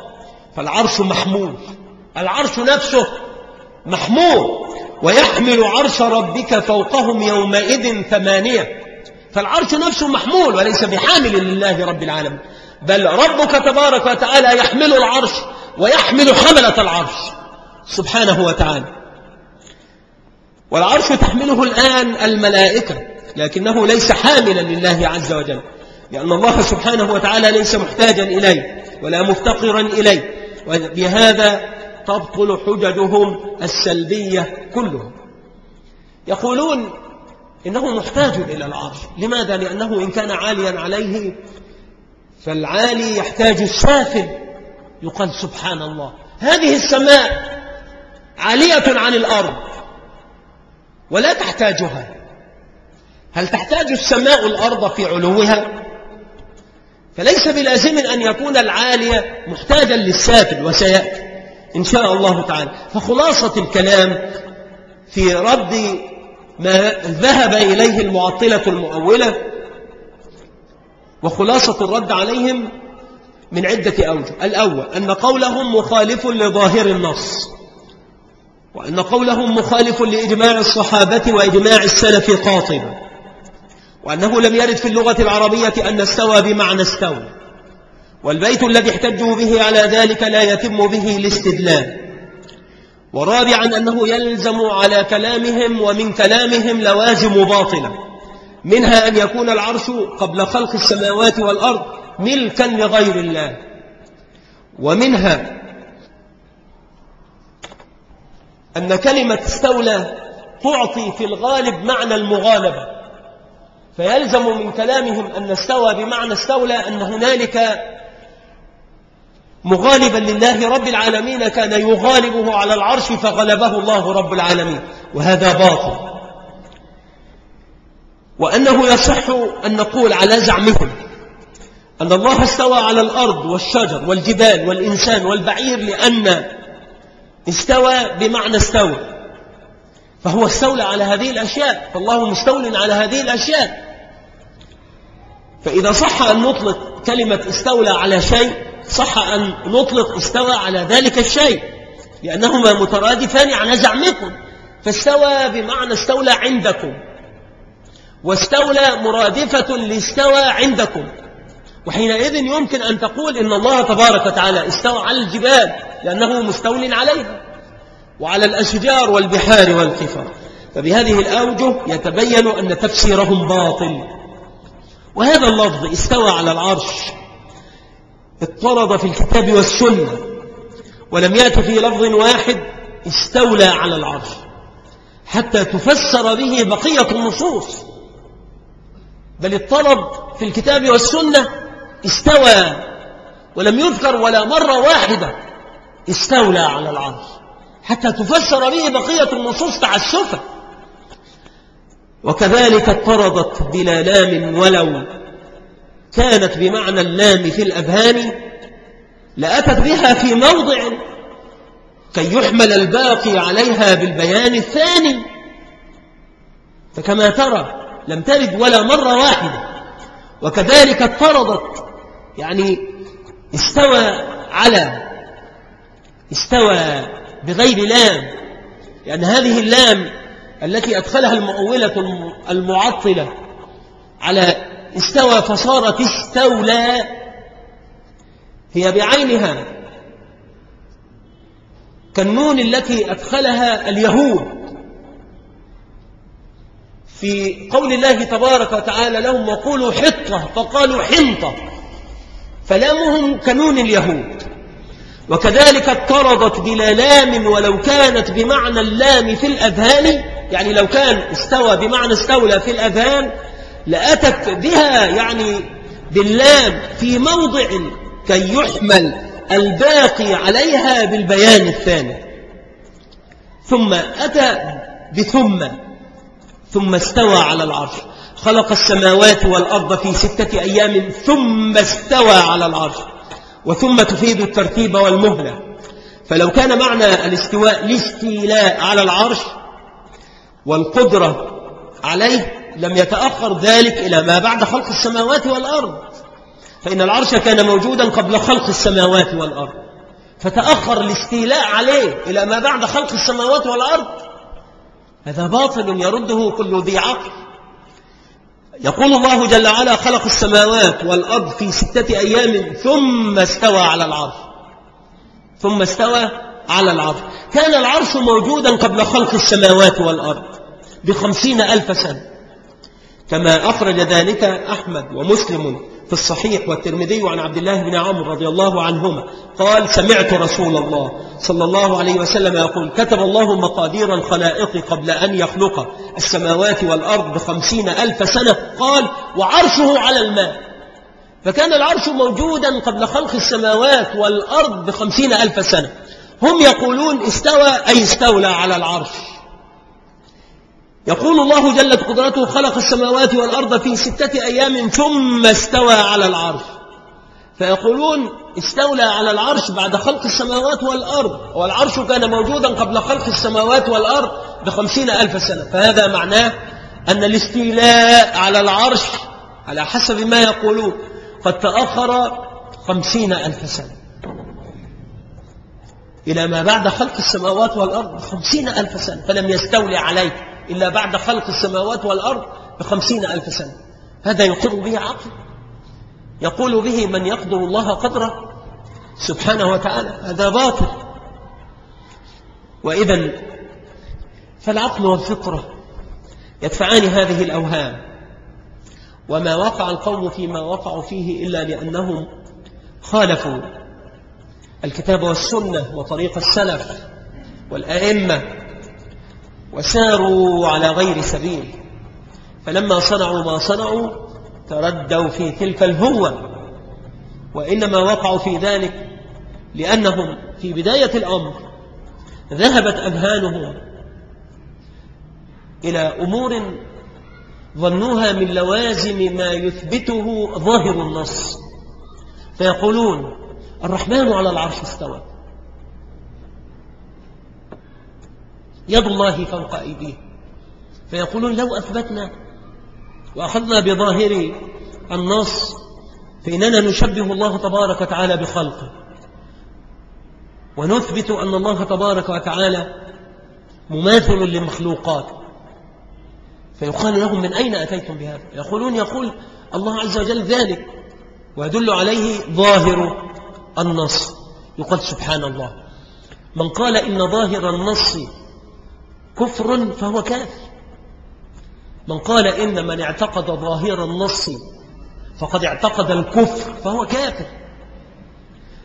فالعرش محمول العرش نفسه محمول ويحمل عرش ربك فوقهم يومئذ ثمانية. فالعرش نفسه محمول وليس بحامل لله رب العالمين. بل ربك تبارك وتعالى يحمل العرش ويحمل حملة العرش سبحانه وتعالى. والعرش تحمله الآن الملائكة لكنه ليس حاملا لله عز وجل لأن الله سبحانه وتعالى ليس محتاجا إليه ولا مفتقرا إليه. وبهذا تبطل حججهم السلبية كلهم. يقولون إنه محتاج إلى العرش. لماذا؟ لأنه إن كان عاليا عليه فالعالي يحتاج السافل. يقال سبحان الله. هذه السماء عالية عن الأرض ولا تحتاجها. هل تحتاج السماء الأرض في علوها؟ فليس بلازم أن يكون العالية محتاجا للسافل وسيأتي إن شاء الله تعالى. فخلاصة الكلام في رد ما ذهب إليه المعطلة المؤولة وخلاصة الرد عليهم من عدة أوجه. الأول أن قولهم مخالف لظاهر النص وأن قولهم مخالف لإجماع الصحابة وإجماع السلف قاطبا. وأنه لم يرد في اللغة العربية أن استوى بمعنى استوى. والبيت الذي احتجوا به على ذلك لا يتم به الاستدلال. ورابعا أنه يلزم على كلامهم ومن كلامهم لوازم باطلة. منها أن يكون العرش قبل خلق السماوات والأرض ملكا لغير الله. ومنها أن كلمة استولى تعطي في الغالب معنى المغالبة. فيلزم من كلامهم أن استوى بمعنى استولى أن هنالك مغالبا لله رب العالمين كان يغالبه على العرش فغلبه الله رب العالمين وهذا باطل. وأنه يصح أن نقول على زعمهم أن الله استوى على الأرض والشجر والجبال والإنسان والبعير لأن استوى بمعنى استوى فهو استولى على هذه الأشياء فالله مستول على هذه الأشياء. فإذا صح أن نطلق كلمة استولى على شيء صح أن نطلق استوى على ذلك الشيء لأنهما مترادفان على زعمكم فاستوى بمعنى استولى عندكم واستولى مرادفة لاستوى عندكم. وحينئذ يمكن أن تقول إن الله تبارك وتعالى استوى على الجبال لأنه مستول عليها وعلى الأشجار والبحار والقفر فبهذه الأوجه يتبين أن تفسيرهم باطل. وهذا اللفظ استوى على العرش اضطرد في الكتاب والسنة ولم يأت في لفظ واحد استولى على العرش حتى تفسر به بقية النصوص. بل الطلب في الكتاب والسنة استوى ولم يذكر ولا مرة واحدة استولى على العرش حتى تفسر به بقية النصوص تعسفا وكذلك اضطردت بلا لام ولو. كانت بمعنى اللام في الأذهان لأتت بها في موضع كي يحمل الباقي عليها بالبيان الثاني. فكما ترى لم ترد ولا مرة واحدة. وكذلك اضطردت يعني استوى على استوى بغير لام. لأن هذه اللام التي أدخلها المؤولة المعطلة على استوى فصارت استولى هي بعينها. كالنون التي أدخلها اليهود. في قول الله تبارك وتعالى لهم وقولوا حطة فقالوا حنطة. فلامهم كنون اليهود. وكذلك اضطردت بلا لام ولو كانت بمعنى اللام في الأذهان يعني لو كان استوى بمعنى استولى في الأذهان لأتت بها يعني باللام في موضع كي يحمل الباقي عليها بالبيان الثاني. ثم أتى بثم ثم استوى على العرش. خلق السماوات والأرض في ستة أيام ثم استوى على العرش. وثم تفيد الترتيب والمهلة. فلو كان معنى الاستواء الاستيلاء على العرش والقدرة عليه لم يتأخر ذلك إلى ما بعد خلق السماوات والأرض. فإن العرش كان موجودا قبل خلق السماوات والأرض. فتأخر الاستيلاء عليه إلى ما بعد خلق السماوات والأرض. هذا باطل يرده كل ذي عقل. يقول الله جل وعلا خلق السماوات والأرض في ستة أيام ثم استوى على العرش. ثم استوى على العرش. كان العرش موجودا قبل خلق السماوات والأرض بخمسين ألف سنة. كما أخرج ذلك أحمد ومسلم في الصحيح والترمذي عن عبد الله بن عمرو رضي الله عنهما قال سمعت رسول الله صلى الله عليه وسلم يقول كتب الله مقادير الخلائق قبل أن يخلق السماوات والأرض بخمسين ألف سنة. قال وعرشه على الماء. فكان العرش موجودا قبل خلق السماوات والأرض بخمسين ألف سنة. هم يقولون استوى أي استولى على العرش. يقول الله جلت قدرته خلق السماوات والأرض في ستة أيام ثم استوى على العرش. فيقولون استولى على العرش بعد خلق السماوات والأرض والعرش كان موجودا قبل خلق السماوات والأرض بخمسين ألف سنة. فهذا معناه أن الاستيلاء على العرش على حسب ما يقولون قد تأخر خمسين ألف سنة. إلى ما بعد خلق السماوات والأرض خمسين ألف سنة. فلم يستولي عليه إلا بعد خلق السماوات والأرض بخمسين ألف سنة. هذا يقر به عقل. يقول به من يقدر الله قدره سبحانه وتعالى. هذا باطل. وإذا فالعقل والفطرة يدفعان هذه الأوهام. وما وقع القوم فيما وقعوا فيه إلا لأنهم خالفوا الكتاب والسنة وطريق السلف والأئمة وساروا على غير سبيل. فلما صنعوا ما صنعوا تردوا في تلك الهوة. وإنما وقعوا في ذلك لأنهم في بداية الأمر ذهبت أذهانهم إلى أمور ظنوها من لوازم ما يثبته ظاهر النص. فيقولون الرحمن على العرش استوى. يد الله فوق أيديه. فيقولون لو أثبتنا وأخذنا بظاهر النص فإننا نشبه الله تبارك وتعالى بخلقه. ونثبت أن الله تبارك وتعالى مماثل لمخلوقاته فيقال لهم من أين أتيتم بهذا؟ يقولون يقول الله عز وجل ذلك ويدل عليه ظاهر النص. يقول سبحان الله. من قال إن ظاهر النص كفر فهو كافر. من قال إن من اعتقد ظاهر النص فقد اعتقد الكفر فهو كافر.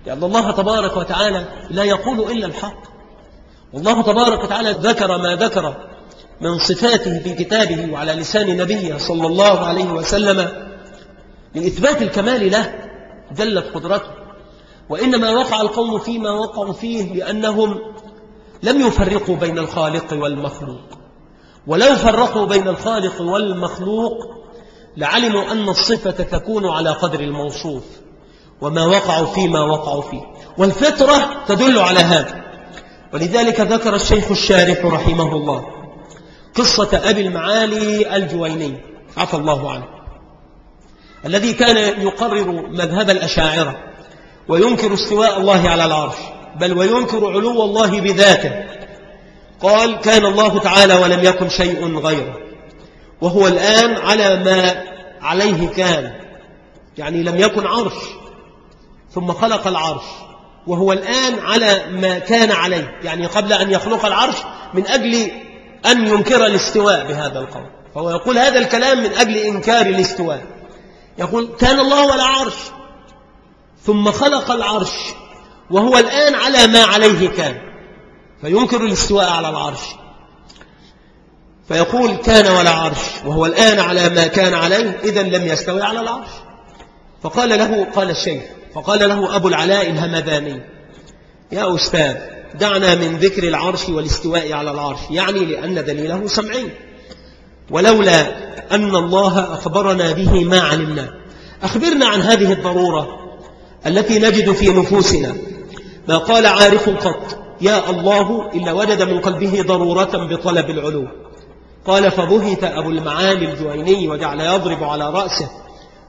لأن الله تبارك وتعالى لا يقول إلا الحق. والله تبارك وتعالى ذكر ما ذكر من صفاته في كتابه وعلى لسان نبيه صلى الله عليه وسلم لإثبات الكمال له جلت قدرته. وإنما وقع القوم فيما وقعوا فيه لأنهم لم يفرقوا بين الخالق والمخلوق. ولو فرقوا بين الخالق والمخلوق لعلموا أن الصفة تكون على قدر الموصوف وما وقعوا فيما وقعوا فيه. والفطرة تدل على هذا. ولذلك ذكر الشيخ الشارح رحمه الله قصة أبي المعالي الجويني عفى الله عنه الذي كان يقرر مذهب الأشاعرة وينكر استواء الله على العرش. بل وينكر علو الله بذاته. قال كان الله تعالى ولم يكن شيء غيره. وهو الآن على ما عليه كان. يعني لم يكن عرش. ثم خلق العرش. وهو الآن على ما كان عليه. يعني قبل أن يخلق العرش من أجل أن ينكر الاستواء بهذا القول. فهو يقول هذا الكلام من أجل إنكار الاستواء. يقول كان الله ولا عرش. ثم خلق العرش. وهو الآن على ما عليه كان. فينكر الاستواء على العرش. فيقول كان ولا عرش وهو الآن على ما كان عليه إذا لم يستوي على العرش. فقال له قال الشيخ فقال له أبو العلاء الهمذاني يا أستاذ دعنا من ذكر العرش والاستواء على العرش يعني لأن دليله سمعي ولولا أن الله أخبرنا به ما علمنا. أخبرنا عن هذه الضرورة التي نجد في نفوسنا. ما قال عارف قط يا الله إلا وجد من قلبه ضرورة بطلب العلو قال فبهت أبو المعالي الجويني وجعل يضرب على رأسه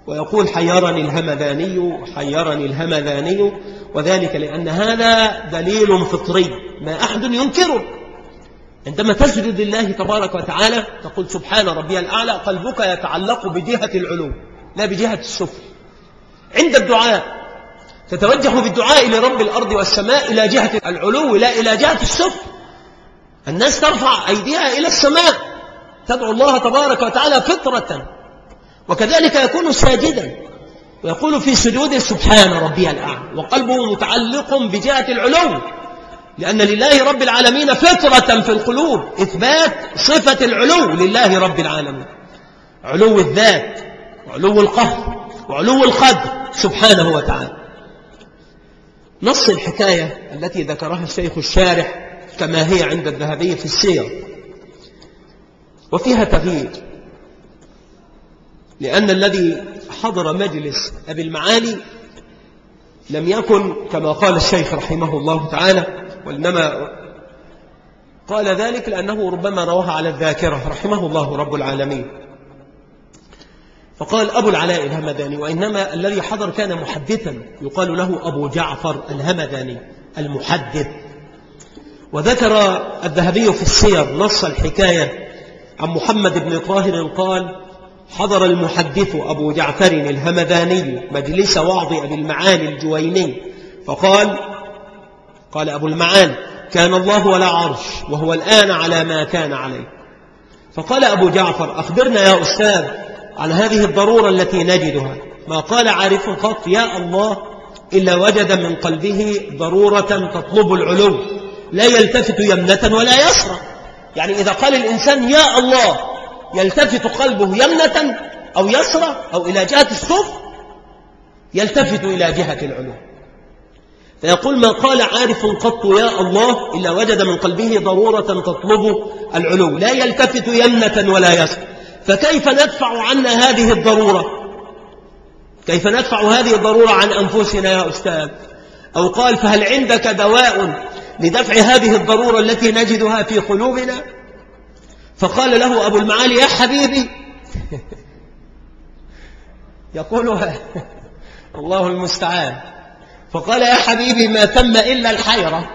ويقول حيرني الهمذاني حيرني الهمذاني وذلك لأن هذا دليل فطري ما أحد ينكره. عندما تسجد لله تبارك وتعالى تقول سبحان ربي الأعلى قلبك يتعلق بجهة العلو لا بجهة السفل عند الدعاء تتوجه بالدعاء لرب الأرض والسماء إلى جهة العلو لا إلى جهة السفل. الناس ترفع أيديها إلى السماء تدعو الله تبارك وتعالى فطرة. وكذلك يكون ساجدا. ويقول في سجود سبحان ربي الأعلى وقلبه متعلق بجهة العلو. لأن لله رب العالمين فطرة في القلوب إثبات صفة العلو لله رب العالمين. علو الذات وعلو القهر وعلو القدر سبحانه وتعالى. نص الحكاية التي ذكرها الشيخ الشارح كما هي عند الذهبي في السير. وفيها تغيير لأن الذي حضر مجلس أبي المعالي لم يكن كما قال الشيخ رحمه الله تعالى وإنما قال ذلك لأنه ربما رواها على الذاكرة رحمه الله رب العالمين. فقال أبو العلاء الهمداني وإنما الذي حضر كان محدثا يقال له أبو جعفر الهمداني المحدث. وذكر الذهبي في السير نص الحكاية عن محمد بن طاهر قال حضر المحدث أبو جعفر الهمداني مجلس وعظ أبي المعالي الجويني فقال قال أبو المعالي كان الله ولا عرش وهو الآن على ما كان عليه. فقال أبو جعفر أخبرنا يا أستاذ عن هذه الضرورة التي نجدها. ما قال عارف قط يا الله إلا وجد من قلبه ضرورة تطلب العلو لا يلتفت يمنة ولا يسرى. يعني إذا قال الإنسان يا الله يلتفت قلبه يمنة أو يسرى أو إلى جهة الصف يلتفت إلى جهة العلو. فيقول ما قال عارف قط يا الله إلا وجد من قلبه ضرورة تطلب العلو لا يلتفت يمنة ولا يسرى. فكيف ندفع عنا هذه الضرورة؟ كيف ندفع هذه الضرورة عن أنفسنا يا أستاذ؟ أو قال فهل عندك دواء لدفع هذه الضرورة التي نجدها في قلوبنا؟ فقال له أبو المعالي يا حبيبي. يقولها الله المستعان. فقال يا حبيبي ما تم إلا الحيرة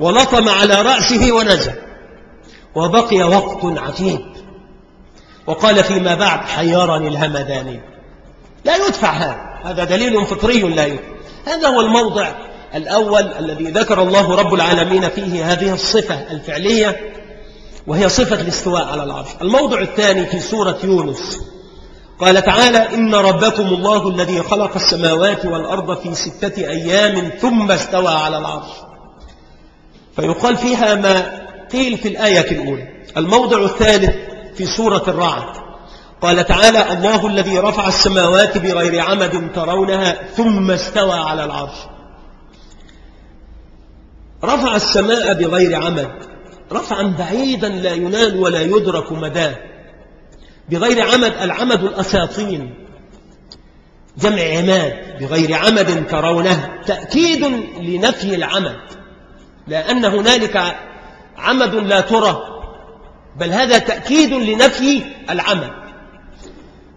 ولطم على رأسه ونزل وبقي وقت عجيب وقال فيما بعد حيرني الهمداني لا يدفع هذا. هذا دليل فطري لا يدفع. هذا هو الموضع الأول الذي ذكر الله رب العالمين فيه هذه الصفة الفعلية وهي صفة الاستواء على العرش. الموضع الثاني في سورة يونس قال تعالى إن ربكم الله الذي خلق السماوات والأرض في ستة أيام ثم استوى على العرش. فيقال فيها ما قيل في الآية الأولى. الموضع الثالث في سورة الرعد. قال تعالى الله الذي رفع السماوات بغير عمد ترونها ثم استوى على العرش. رفع السماء بغير عمد. رفعا بعيدا لا ينال ولا يدرك مداه بغير عمد العمد الأساطين. جمع عماد بغير عمد ترونه تأكيد لنفي العمد. لأن هنالك عمد لا ترى. بل هذا تأكيد لنفي العمد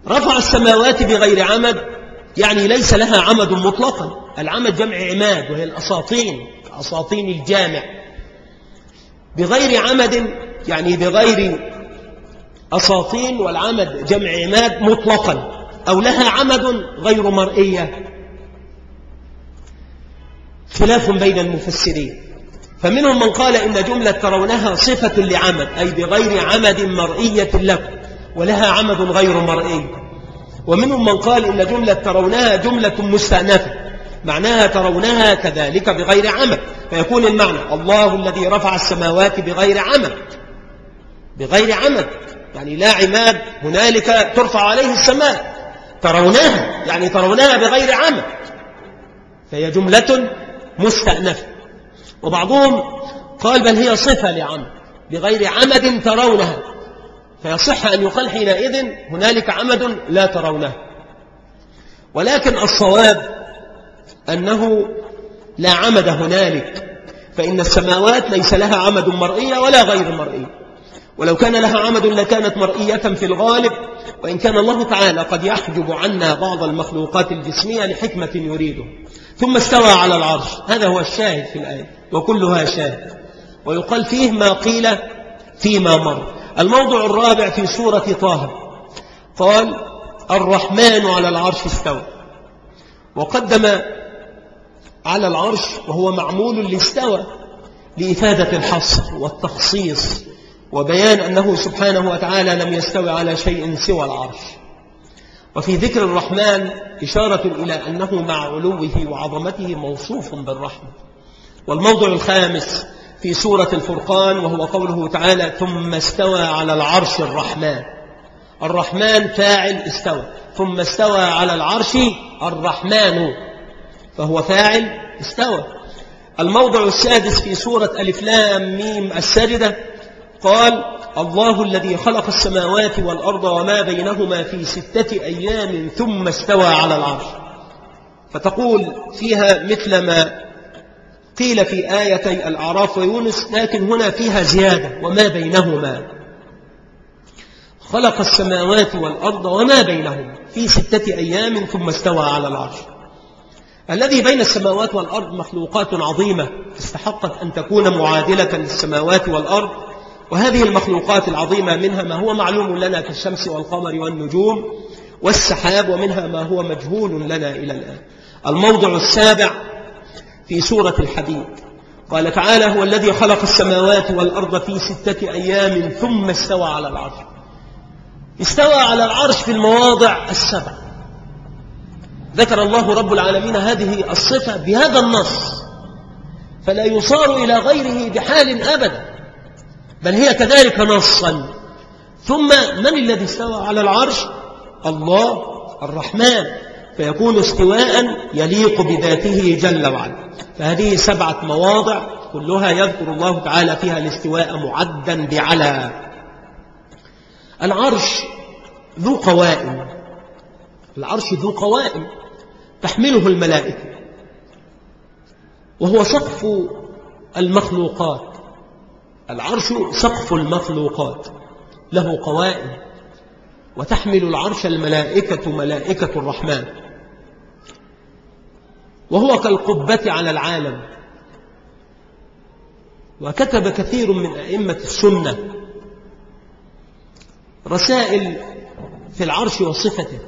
رفع السماوات بغير عمد يعني ليس لها عمد مطلقا. العمد جمع عماد وهي الأساطين أساطين الجامع. بغير عمد يعني بغير أساطين والعمد جمع عماد مطلقا. أو لها عمد غير مرئية. خلاف بين المفسرين. فمنهم من قال إن جملة ترونها صفة لعمد أي بغير عمد مرئية لكم ولها عمد غير مرئي. ومنهم من قال إن جملة ترونها جملة مستأنفة معناها ترونها كذلك بغير عمد. فيكون المعنى الله الذي رفع السماوات بغير عمد. بغير عمد يعني لا عماد هنالك ترفع عليه السماء. ترونها يعني ترونها بغير عمد. فهي جملة مستأنفة. وبعضهم قال بل هي صفة لعمد بغير عمد ترونها. فيصح أن يقال حينئذ هنالك عمد لا ترونه ولكن الصواب أنه لا عمد هنالك فإن السماوات ليس لها عمد مرئية ولا غير مرئية. ولو كان لها عمد لكانت مرئية في الغالب وإن كان الله تعالى قد يحجب عنا بعض المخلوقات الجسمية لحكمة يريده. ثم استوى على العرش. هذا هو الشاهد في الآية وكلها شاهد. ويقال فيه ما قيل فيما مر. الموضع الرابع في سورة طه. قال الرحمن على العرش استوى. وقدم على العرش وهو معمول لاستوى لإفادة الحصر والتخصيص وبيان أنه سبحانه وتعالى لم يستوي على شيء سوى العرش. وفي ذكر الرحمن إشارة إلى أنه مع علوه وعظمته موصوف بالرحمة. والموضع الخامس في سورة الفرقان وهو قوله تعالى ثم استوى على العرش الرحمن الرحمن فاعل استوى. ثم استوى على العرش الرحمن فهو فاعل استوى. الموضع السادس في سورة ألف لام ميم السجدة قال الله الذي خلق السماوات والأرض وما بينهما في ستة أيام ثم استوى على العرش. فتقول فيها مثل ما قيل في آيتي الأعراف ويونس لكن هنا فيها زيادة وما بينهما. خلق السماوات والأرض وما بينهما في ستة أيام ثم استوى على العرش. الذي بين السماوات والأرض مخلوقات عظيمة استحقت أن تكون معادلة للسماوات والأرض وهذه المخلوقات العظيمة منها ما هو معلوم لنا كالشمس والقمر والنجوم والسحاب ومنها ما هو مجهول لنا إلى الآن. الموضع السابع في سورة الحديد. قال تعالى هو الذي خلق السماوات والأرض في ستة أيام ثم استوى على العرش. استوى على العرش في المواضع السبع. ذكر الله رب العالمين هذه الصفة بهذا النص. فلا يصار إلى غيره بحال أبدا. بل هي كذلك نصا. ثم من الذي استوى على العرش؟ الله الرحمن. فيكون استواء يليق بذاته جل وعلا. فهذه سبعة مواضع كلها يذكر الله تعالى فيها الاستواء معدا بعلى العرش ذو قوائم. العرش ذو قوائم تحمله الملائكة. وهو سقف المخلوقات. العرش سقف المخلوقات له قوائم وتحمل العرش الملائكة ملائكة الرحمن. وهو كالقبة على العالم. وكتب كثير من أئمة السنة رسائل في العرش وصفته.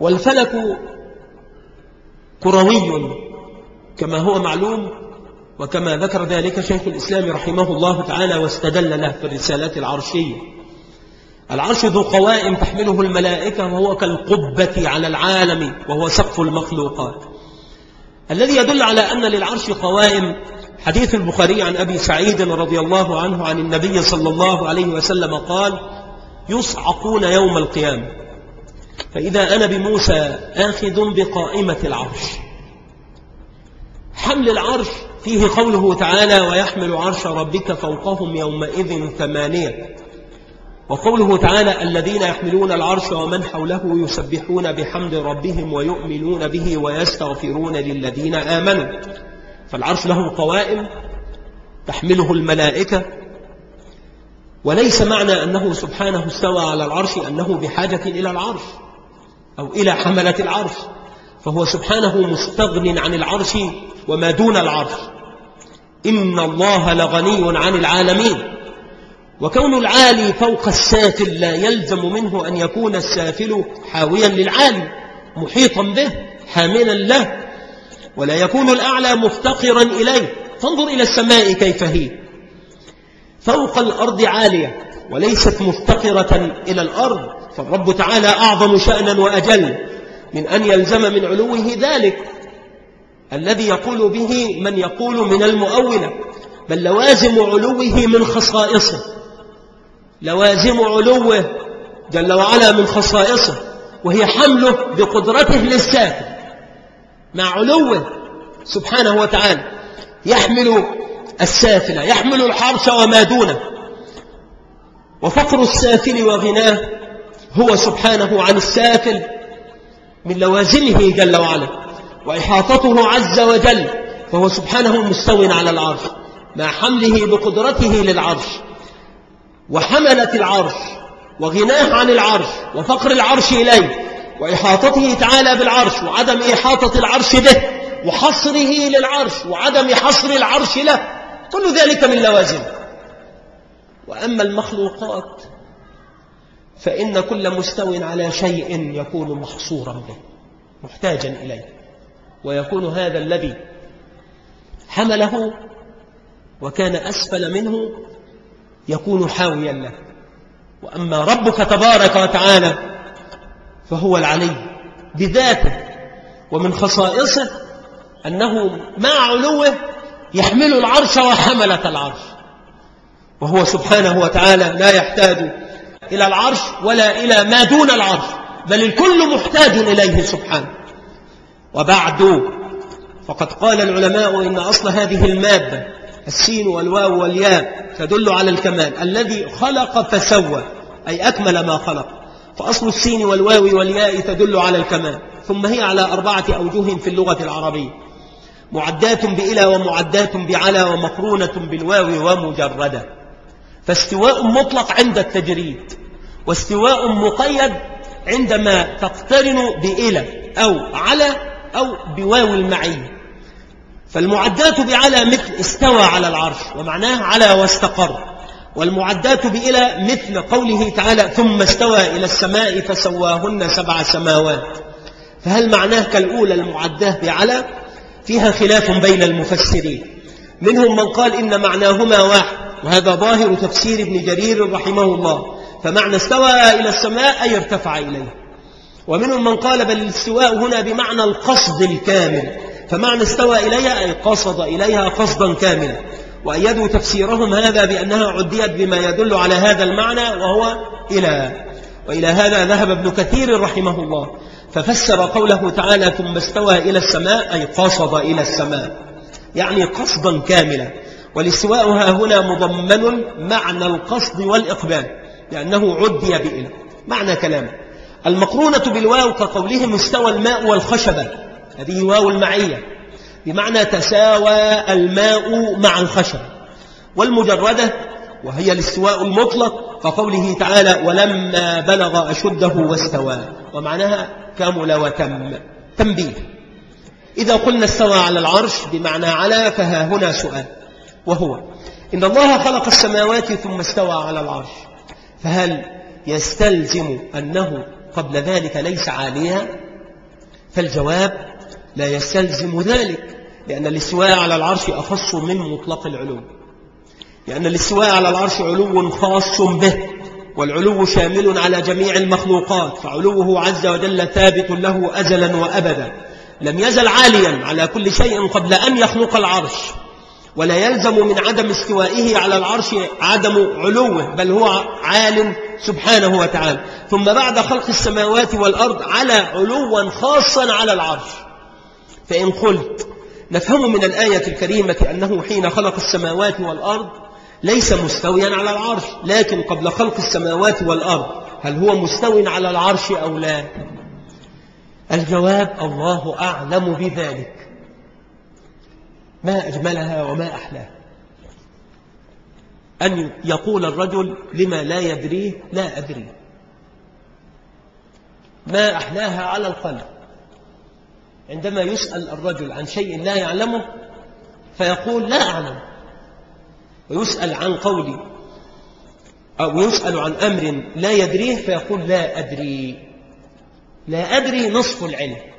والفلك كروي كما هو معلوم وكما ذكر ذلك شيخ الإسلام رحمه الله تعالى واستدل له في الرسالات العرشية. العرش ذو قوائم تحمله الملائكة وهو كالقبة على العالم وهو سقف المخلوقات. الذي يدل على أن للعرش قوائم حديث البخاري عن أبي سعيد رضي الله عنه عن النبي صلى الله عليه وسلم قال يصعقون يوم القيامة. فإذا أنا بموسى آخذ بقائمة العرش. حمل العرش فيه قوله تعالى ويحمل عرش ربك فوقهم يومئذ ثمانية. وقوله تعالى الذين يحملون العرش ومن حوله يسبحون بحمد ربهم ويؤمنون به ويستغفرون للذين آمنوا. فالعرش له قوائم تحمله الملائكة. وليس معنى أنه سبحانه استوى على العرش أنه بحاجة إلى العرش أو إلى حملة العرش. فهو سبحانه مستغن عن العرش وما دون العرش. إن الله لغني عن العالمين. وكون العالي فوق السافل لا يلزم منه أن يكون السافل حاويا للعالي محيطا به حاملا له. ولا يكون الأعلى مفتقرا إليه. فانظر إلى السماء كيف هي. فوق الأرض عالية وليست مفتقرة إلى الأرض. فالرب تعالى أعظم شأنا وأجل من أن يلزم من علوه ذلك. الذي يقول به من يقول من المؤونة بل لوازم علوه من خصائصه. لوازم علوه جل وعلا من خصائصه وهي حمله بقدرته للسافل مع علوه سبحانه وتعالى يحمل السافل يحمل الحرش وما دونه. وفقر السافل وغناه هو سبحانه عن السافل من لوازمه جل وعلا. وإحاطته عز وجل فهو سبحانه مستو على العرش مع حمله بقدرته للعرش وحملة العرش وغناه عن العرش وفقر العرش إليه وإحاطته تعالى بالعرش وعدم إحاطة العرش به وحصره للعرش وعدم حصر العرش له كل ذلك من لوازم. وأما المخلوقات فإن كل مستو على شيء يكون محصورا به محتاجا إليه. ويكون هذا الذي حمله وكان أسفل منه يكون حاويا له. وأما ربك تبارك وتعالى فهو العلي بذاته ومن خصائصه أنه مع علوه يحمل العرش وحملة العرش. وهو سبحانه وتعالى لا يحتاج إلى العرش ولا إلى ما دون العرش بل الكل محتاج إليه سبحانه. وبعد فقد قال العلماء إن أصل هذه المادة السين والواو والياء تدل على الكمال الذي خلق فسوى أي أكمل ما خلق. فأصل السين والواو والياء تدل على الكمال ثم هي على أربعة أوجه في اللغة العربية. معدات بإلى ومعدات بعلى ومقرونة بالواو ومجردة. فاستواء مطلق عند التجريد واستواء مقيد عندما تقترن بإلى أو على أو بواو المعية فالمعدات بعلى مثل استوى على العرش ومعناه على واستقر. والمعدات بإلى مثل قوله تعالى ثم استوى إلى السماء فسواهن سبع سماوات فهل معناه كالأولى المعداه بعلى فيها خلاف بين المفسرين. منهم من قال إن معناهما واحد وهذا ظاهر تفسير ابن جرير رحمه الله. فمعنى استوى إلى السماء أي ارتفع إليه. ومنهم من قال بل الاستواء هنا بمعنى القصد الكامل فمعنى استوى إليها أي قصد إليها قصدا كاملا. وأيدوا تفسيرهم هذا بأنها عديت بما يدل على هذا المعنى وهو إلى وإلى هذا ذهب ابن كثير رحمه الله ففسر قوله تعالى ثم استوى إلى السماء أي قصد إلى السماء. يعني قصدا كاملا. والاستواء ها هنا مضمن معنى القصد والإقبال لأنه عدي بإله معنى كلامه. المقرونة بالواو كقولهم استوى الماء والخشبة. هذه واو المعية. بمعنى تساوى الماء مع الخشب والمجردة وهي الاستواء المطلق كقوله تعالى ولما بلغ أشده واستوى ومعناها كمل وتم. تنبيه. إذا قلنا استوى على العرش بمعنى على فها هنا سؤال. وهو إن الله خلق السماوات ثم استوى على العرش فهل يستلزم أنه قبل ذلك ليس عاليا فالجواب لا يستلزم ذلك لأن الاستواء على العرش أخص من مطلق العلو. لأن الاستواء على العرش علو خاص به والعلو شامل على جميع المخلوقات فعلوه عز وجل ثابت له أزلا وأبدا. لم يزل عاليا على كل شيء قبل أن يخلق العرش. ولا يلزم من عدم استوائه على العرش عدم علوه بل هو عال سبحانه وتعالى. ثم بعد خلق السماوات والأرض على علوا خاصا على العرش. فإن قلت نفهم من الآية الكريمة أنه حين خلق السماوات والأرض ليس مستويا على العرش لكن قبل خلق السماوات والأرض هل هو مستو على العرش أو لا؟ الجواب الله أعلم بذلك. ما أجملها وما أحلاها. أن يقول الرجل لما لا يدريه لا أدري. ما أحلاها على القلب. عندما يسأل الرجل عن شيء لا يعلمه فيقول لا أعلم. ويسأل عن قولي. أو يسأل عن أمر لا يدريه فيقول لا أدري. لا أدري نصف العلم.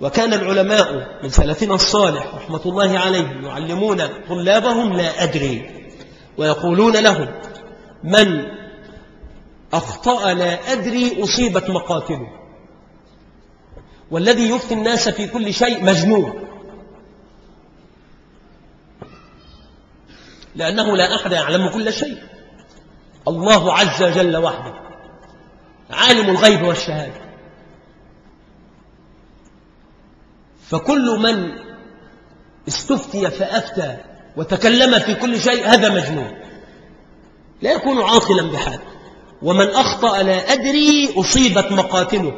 وكان العلماء من سلفنا الصالح رحمة الله عليهم يعلمون طلابهم لا أدري. ويقولون لهم من أخطأ لا أدري أصيبت مقاتله. والذي يفتي الناس في كل شيء مجنون. لأنه لا أحد يعلم كل شيء. الله عز وجل وحده عالم الغيب والشهادة. فكل من استفتي فأفتى وتكلم في كل شيء هذا مجنون. لا يكون عاقلا بحال. ومن أخطأ لا أدري أصيبت مقاتله.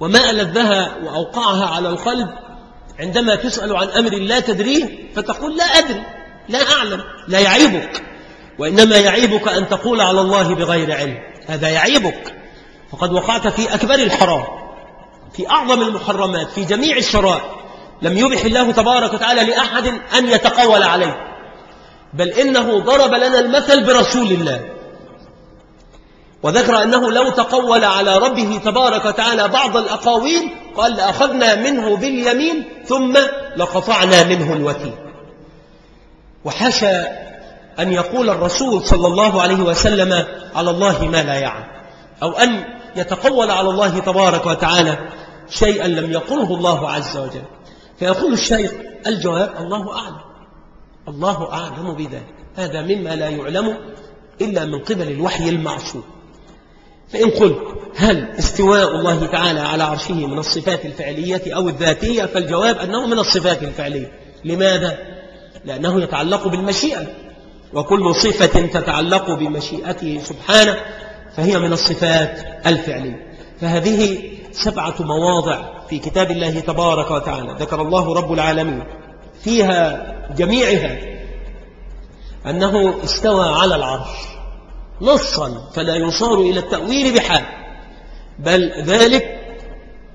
وما ألذها وأوقعها على القلب. عندما تسأل عن أمر لا تدريه فتقول لا أدري لا أعلم لا يعيبك. وإنما يعيبك أن تقول على الله بغير علم. هذا يعيبك. فقد وقعت في أكبر الحرام. في أعظم المحرمات في جميع الشرائع. لم يبح الله تبارك وتعالى لأحد أن يتقول عليه. بل إنه ضرب لنا المثل برسول الله. وذكر أنه لو تقول على ربه تبارك وتعالى بعض الأقاويل قال لأخذنا منه باليمين ثم لقطعنا منه الوتين. وحشى أن يقول الرسول صلى الله عليه وسلم على الله ما لا يعلم. أو أن يتقول على الله تبارك وتعالى شيئا لم يقله الله عز وجل. فيقول الشيخ الجواب الله أعلم الله أعلم بذلك هذا مما لا يعلم إلا من قبل الوحي المعصوم فإن قلت هل استواء الله تعالى على عرشه من الصفات الفعلية أو الذاتية؟ فالجواب أنه من الصفات الفعلية. لماذا؟ لأنه يتعلق بالمشيئة. وكل صفة تتعلق بمشيئته سبحانه فهي من الصفات الفعلية. فهذه سبعة مواضع في كتاب الله تبارك وتعالى. ذكر الله رب العالمين. فيها جميعها أنه استوى على العرش. نصا فلا يصار إلى التأويل بحال. بل ذلك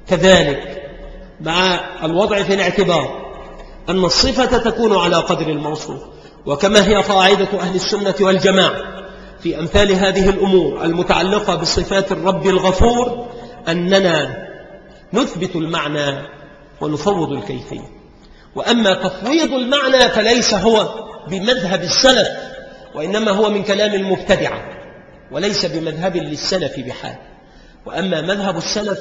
كذلك مع الوضع في الاعتبار. أن الصفة تكون على قدر الموصوف. وكما هي قاعدة أهل السنة والجماعة في أمثال هذه الأمور المتعلقة بصفات الرب الغفور أننا نثبت المعنى ونفوض الكيفية. وأما تفويض المعنى فليس هو بمذهب السلف وإنما هو من كلام المبتدعة وليس بمذهب للسلف بحال. وأما مذهب السلف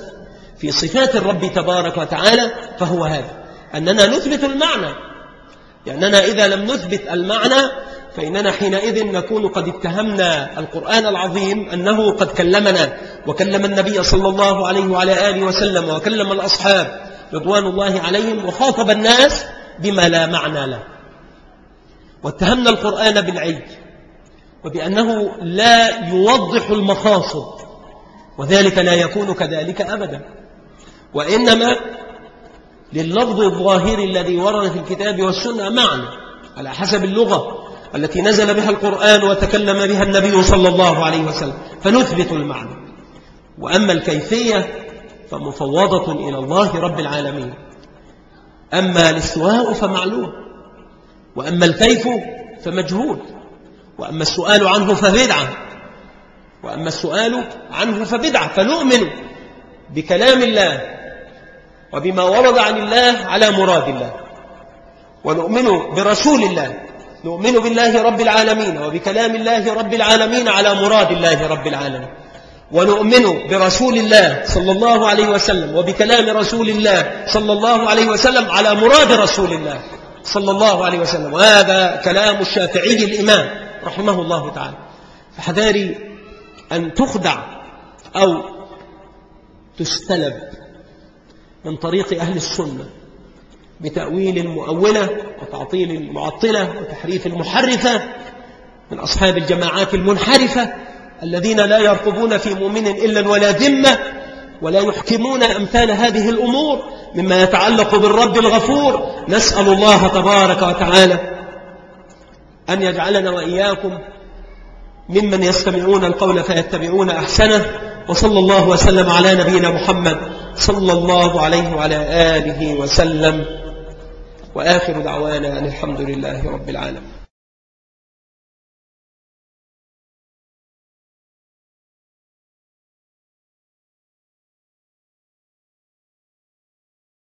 في صفات الرب تبارك وتعالى فهو هذا أننا نثبت المعنى. لأننا إذا لم نثبت المعنى فإننا حينئذ نكون قد اتهمنا القرآن العظيم أنه قد كلمنا وكلم النبي صلى الله عليه وعلى آله وسلم وكلم الأصحاب رضوان الله عليهم وخاطب الناس بما لا معنى له. واتهمنا القرآن بالعيب وبأنه لا يوضح المقاصد وذلك لا يكون كذلك أبدا. وإنما لللفظ الظاهر الذي ورد في الكتاب والسنة معنى على حسب اللغة التي نزل بها القرآن وتكلم بها النبي صلى الله عليه وسلم. فنثبت المعنى. وأما الكيفية فمفوضة إلى الله رب العالمين. أما الاستواء فمعلوم وأما الكيف فمجهول وأما السؤال عنه فبدعة وأما السؤال عنه فبدعة. فنؤمن بكلام الله وبما ورد عن الله على مراد الله ونؤمن برسول الله نؤمن بالله رب العالمين وبكلام الله رب العالمين على مراد الله رب العالمين. ونؤمن برسول الله صلى الله عليه وسلم وبكلام رسول الله صلى الله عليه وسلم على مراد رسول الله صلى الله عليه وسلم. وهذا كلام الشافعي الإمام رحمه الله تعالى. فحذاري أن تخدع أو تستلب من طريق أهل السنة بتأويل المؤولة وتعطيل المعطلة وتحريف المحرفة من أصحاب الجماعات المنحرفة الذين لا يرقبون في مؤمن إلا ولا ذمة ولا يحكمون أمثال هذه الأمور مما يتعلق بالرب الغفور. نسأل الله تبارك وتعالى أن يجعلنا وإياكم ممن يستمعون القول فيتبعون أحسنه. وصلى الله وسلم على نبينا محمد صلى الله عليه وعلى آله وسلم. وآخر دعوانا أن الحمد لله رب العالمين.